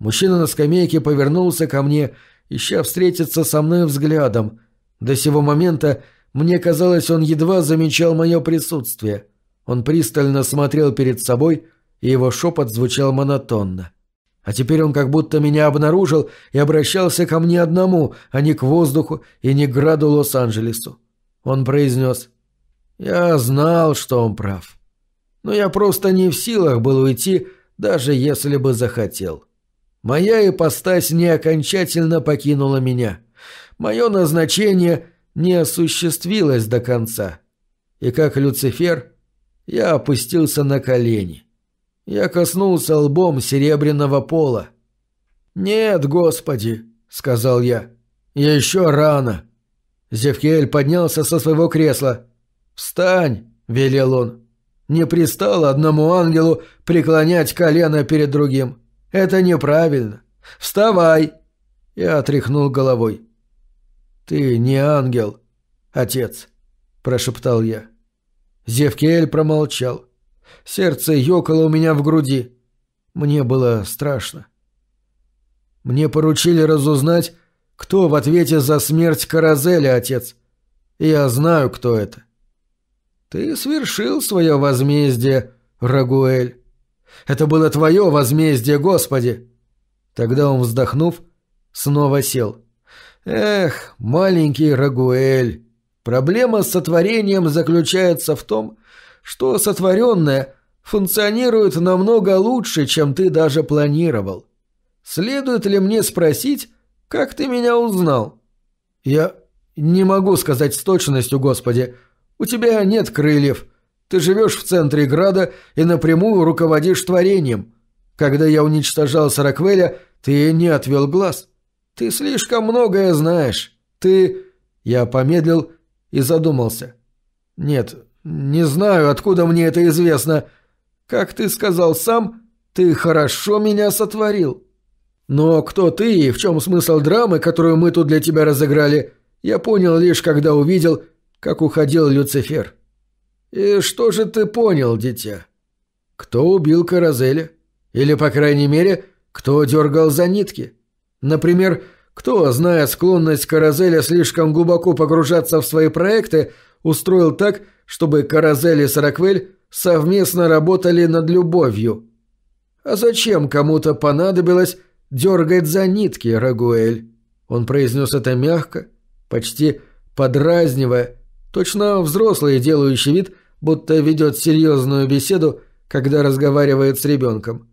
Мужчина на скамейке повернулся ко мне, ища встретиться со мной взглядом. До сего момента мне казалось, он едва замечал мое присутствие. Он пристально смотрел перед собой, и его шепот звучал монотонно. А теперь он как будто меня обнаружил и обращался ко мне одному, а не к воздуху и не к граду Лос-Анджелесу. Он произнес «Я знал, что он прав. Но я просто не в силах был уйти, даже если бы захотел. Моя ипостась не окончательно покинула меня. Мое назначение не осуществилось до конца. И как Люцифер, я опустился на колени. Я коснулся лбом серебряного пола. «Нет, Господи!» — сказал я. «Еще рано!» Зевкиэль поднялся со своего кресла. «Встань!» — велел он. «Не пристало одному ангелу преклонять колено перед другим. Это неправильно. Вставай!» Я отряхнул головой. «Ты не ангел, отец», — прошептал я. Зевкиэль промолчал. Сердце ёкало у меня в груди. Мне было страшно. Мне поручили разузнать, кто в ответе за смерть Каразеля, отец. Я знаю, кто это. Ты свершил свое возмездие, Рагуэль. Это было твое возмездие, Господи. Тогда он, вздохнув, снова сел. Эх, маленький Рагуэль. Проблема с сотворением заключается в том, что сотворенное функционирует намного лучше, чем ты даже планировал. Следует ли мне спросить, как ты меня узнал? Я не могу сказать с точностью, Господи. У тебя нет крыльев. Ты живешь в центре града и напрямую руководишь творением. Когда я уничтожал Сараквеля, ты не отвел глаз. Ты слишком многое знаешь. Ты... Я помедлил и задумался. Нет, не знаю, откуда мне это известно. Как ты сказал сам, ты хорошо меня сотворил. Но кто ты и в чем смысл драмы, которую мы тут для тебя разыграли, я понял лишь, когда увидел, как уходил Люцифер. И что же ты понял, дитя? Кто убил Каразеля? Или, по крайней мере, кто дергал за нитки? Например, кто, зная склонность Каразеля слишком глубоко погружаться в свои проекты, устроил так, чтобы Каразель и Сараквель совместно работали над любовью. А зачем кому-то понадобилось дергать за нитки, Рагуэль? Он произнес это мягко, почти подразнивая, точно взрослый, делающий вид, будто ведет серьезную беседу, когда разговаривает с ребенком.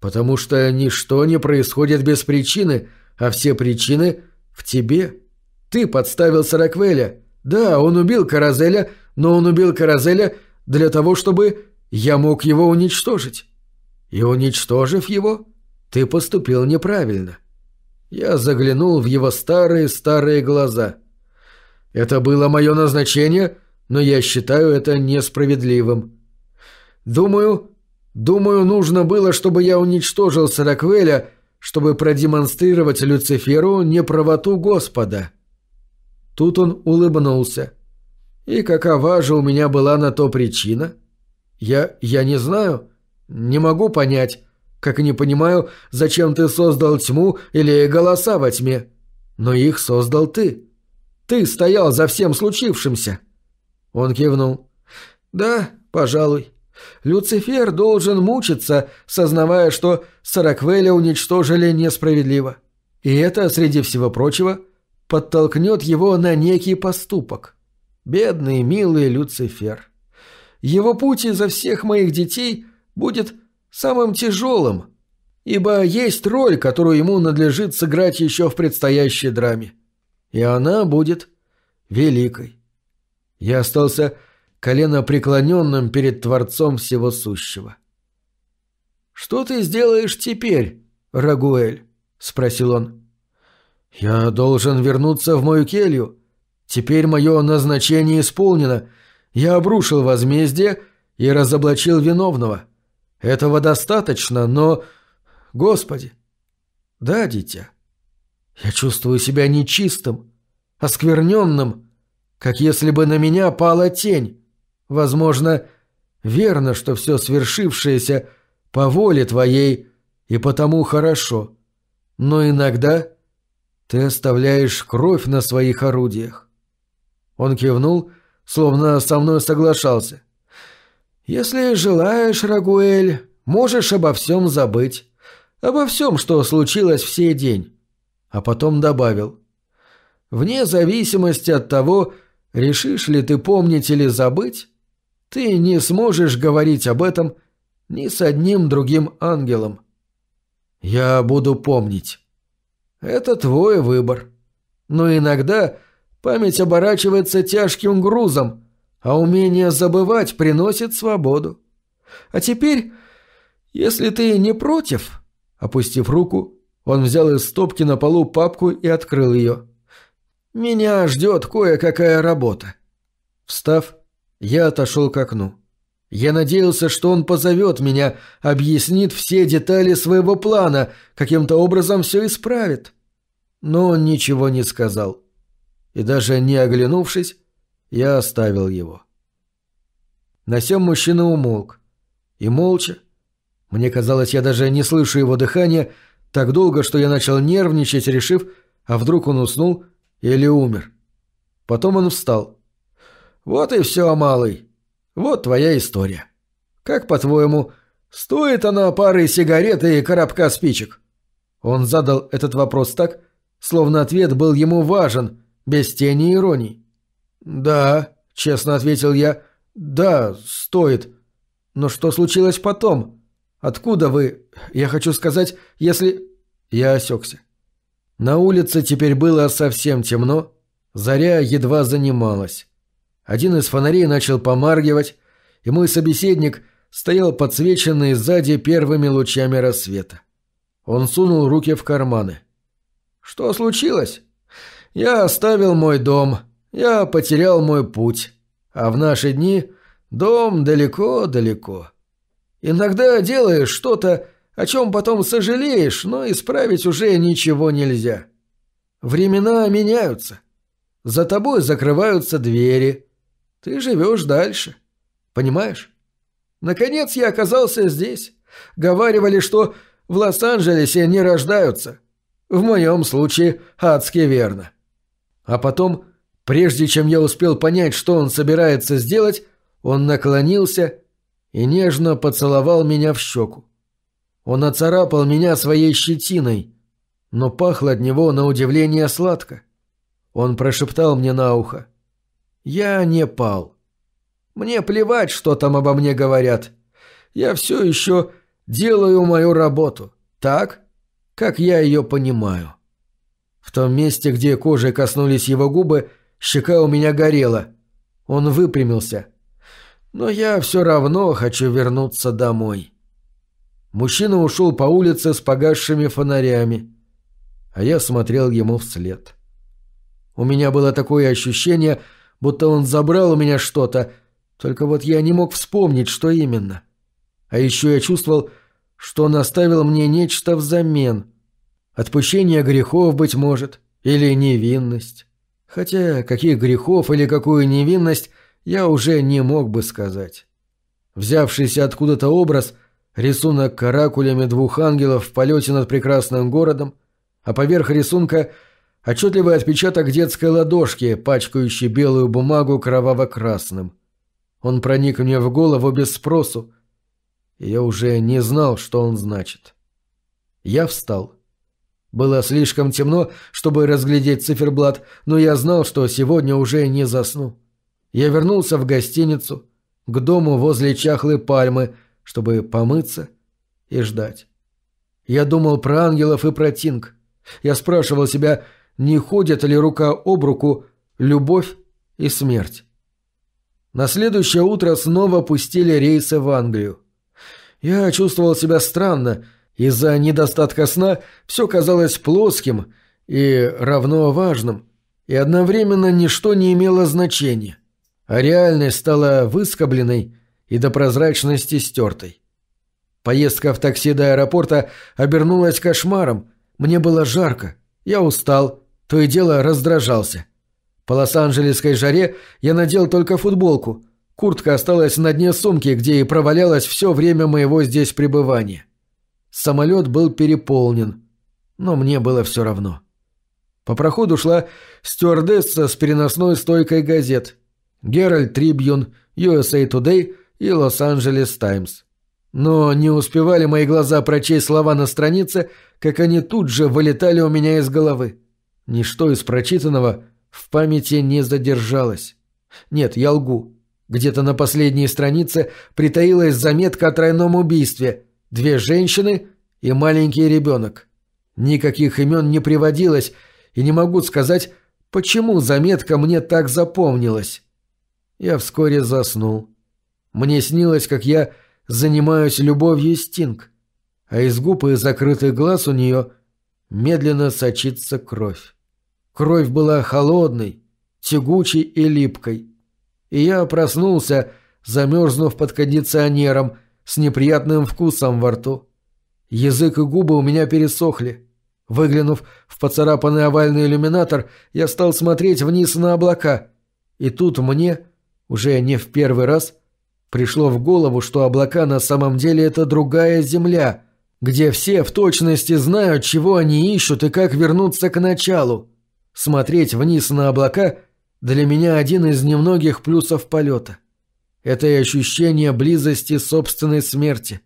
Потому что ничто не происходит без причины, а все причины в тебе. Ты подставил Сараквеля. Да, он убил Каразеля, но он убил Каразеля для того, чтобы я мог его уничтожить. И уничтожив его, ты поступил неправильно. Я заглянул в его старые-старые глаза. Это было мое назначение, но я считаю это несправедливым. Думаю, думаю, нужно было, чтобы я уничтожил Сараквеля, чтобы продемонстрировать Люциферу неправоту Господа. Тут он улыбнулся. И какова же у меня была на то причина? Я... я не знаю. Не могу понять. Как не понимаю, зачем ты создал тьму или голоса во тьме. Но их создал ты. Ты стоял за всем случившимся. Он кивнул. Да, пожалуй. Люцифер должен мучиться, сознавая, что Сараквеля уничтожили несправедливо. И это, среди всего прочего, подтолкнет его на некий поступок. Бедный, милый Люцифер. Его путь изо всех моих детей будет самым тяжелым, ибо есть роль, которую ему надлежит сыграть еще в предстоящей драме. И она будет великой. Я остался коленопреклоненным перед Творцом Всего Сущего. «Что ты сделаешь теперь, Рагуэль?» — спросил он. «Я должен вернуться в мою келью. Теперь мое назначение исполнено. Я обрушил возмездие и разоблачил виновного. Этого достаточно, но... Господи! Да, дитя. Я чувствую себя нечистым, оскверненным, как если бы на меня пала тень. Возможно, верно, что все свершившееся по воле твоей и потому хорошо. Но иногда ты оставляешь кровь на своих орудиях. Он кивнул, словно со мной соглашался. Если желаешь, Рагуэль, можешь обо всем забыть. Обо всем, что случилось в сей день. А потом добавил. Вне зависимости от того, решишь ли ты помнить или забыть, ты не сможешь говорить об этом ни с одним другим ангелом. Я буду помнить. Это твой выбор. Но иногда память оборачивается тяжким грузом, а умение забывать приносит свободу. А теперь, если ты не против, опустив руку, он взял из стопки на полу папку и открыл ее. Меня ждет кое-какая работа. Встав, я отошел к окну. Я надеялся, что он позовет меня, объяснит все детали своего плана, каким-то образом все исправит. Но он ничего не сказал. И даже не оглянувшись, я оставил его. На сем мужчина умолк. И молча, мне казалось, я даже не слышу его дыхания, так долго, что я начал нервничать, решив, а вдруг он уснул или умер. Потом он встал. «Вот и все, малый. Вот твоя история. Как, по-твоему, стоит она пары сигарет и коробка спичек?» Он задал этот вопрос так, словно ответ был ему важен, без тени иронии. «Да», — честно ответил я, — «да, стоит. Но что случилось потом? Откуда вы... Я хочу сказать, если...» Я осекся. На улице теперь было совсем темно, заря едва занималась. Один из фонарей начал помаргивать, и мой собеседник стоял подсвеченный сзади первыми лучами рассвета. Он сунул руки в карманы. «Что случилось? Я оставил мой дом, я потерял мой путь, а в наши дни дом далеко-далеко. Иногда делаешь что-то, о чем потом сожалеешь, но исправить уже ничего нельзя. Времена меняются. За тобой закрываются двери, ты живешь дальше. Понимаешь? Наконец я оказался здесь. Говаривали, что в Лос-Анджелесе не рождаются. В моем случае адски верно. А потом, прежде чем я успел понять, что он собирается сделать, он наклонился и нежно поцеловал меня в щеку. Он оцарапал меня своей щетиной, но пахло от него на удивление сладко. Он прошептал мне на ухо — я не пал. Мне плевать, что там обо мне говорят. Я все еще делаю мою работу. Так, как я ее понимаю. В том месте, где кожей коснулись его губы, щека у меня горела. Он выпрямился. Но я все равно хочу вернуться домой. Мужчина ушел по улице с погасшими фонарями, а я смотрел ему вслед. У меня было такое ощущение, будто он забрал у меня что-то, только вот я не мог вспомнить, что именно. А еще я чувствовал, что он оставил мне нечто взамен. Отпущение грехов, быть может, или невинность. Хотя каких грехов или какую невинность я уже не мог бы сказать. Взявшийся откуда-то образ, рисунок каракулями двух ангелов в полете над прекрасным городом, а поверх рисунка — Отчетливый отпечаток детской ладошки, пачкающей белую бумагу кроваво-красным. Он проник мне в голову без спросу, и я уже не знал, что он значит. Я встал. Было слишком темно, чтобы разглядеть циферблат, но я знал, что сегодня уже не засну. я вернулся в гостиницу, к дому возле чахлой пальмы, чтобы помыться и ждать. Я думал про ангелов и про Тинг. Я спрашивал себя, не ходят ли рука об руку любовь и смерть. На следующее утро снова пустили рейсы в Англию. Я чувствовал себя странно, из-за недостатка сна все казалось плоским и равно важным, и одновременно ничто не имело значения, а реальность стала выскобленной и до прозрачности стертой. Поездка в такси до аэропорта обернулась кошмаром, мне было жарко, я устал, то и дело раздражался. По лос-анджелесской жаре я надел только футболку. Куртка осталась на дне сумки, где и провалялась все время моего здесь пребывания. Самолет был переполнен, но мне было все равно. По проходу шла стюардесса с переносной стойкой газет «Геральт Трибьюн», «USA Today» и «Лос-Анджелес Таймс». Но не успевали мои глаза прочесть слова на странице, как они тут же вылетали у меня из головы. Ничто из прочитанного в памяти не задержалось. Нет, я лгу. Где-то на последней странице притаилась заметка о тройном убийстве. Две женщины и маленький ребенок. Никаких имен не приводилось, и не могу сказать, почему заметка мне так запомнилась. Я вскоре заснул. Мне снилось, как я занимаюсь любовью Стинг, а из губ и закрытых глаз у нее медленно сочится кровь. Кровь была холодной, тягучей и липкой. И я проснулся, замерзнув под кондиционером, с неприятным вкусом во рту. Язык и губы у меня пересохли. Выглянув в поцарапанный овальный иллюминатор, я стал смотреть вниз на облака. И тут мне, уже не в первый раз, пришло в голову, что облака на самом деле это другая земля, где все в точности знают, чего они ищут и как вернуться к началу. Смотреть вниз на облака для меня один из немногих плюсов полета. Это и ощущение близости собственной смерти.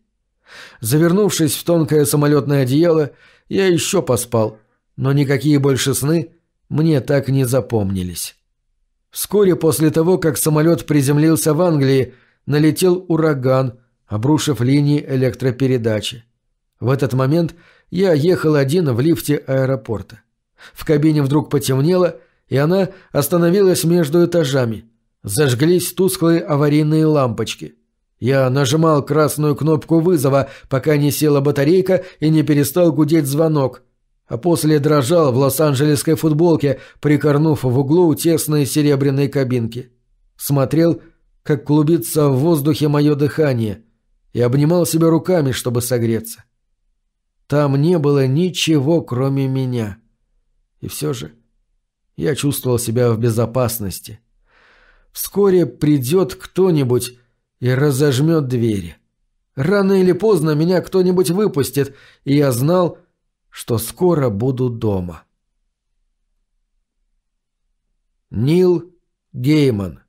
Завернувшись в тонкое самолетное одеяло, я еще поспал, но никакие больше сны мне так не запомнились. Вскоре после того, как самолет приземлился в Англии, налетел ураган, обрушив линии электропередачи. В этот момент я ехал один в лифте аэропорта. В кабине вдруг потемнело, и она остановилась между этажами. Зажглись тусклые аварийные лампочки. Я нажимал красную кнопку вызова, пока не села батарейка и не перестал гудеть звонок, а после дрожал в лос-анджелесской футболке, прикорнув в углу тесной серебряной кабинки. Смотрел, как клубится в воздухе мое дыхание, и обнимал себя руками, чтобы согреться. Там не было ничего, кроме меня. И все же я чувствовал себя в безопасности. Вскоре придет кто-нибудь и разожмет двери. Рано или поздно меня кто-нибудь выпустит, и я знал, что скоро буду дома. Нил Гейман.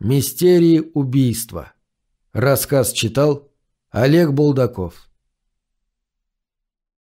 Мистерии убийства. Рассказ читал Олег Булдаков.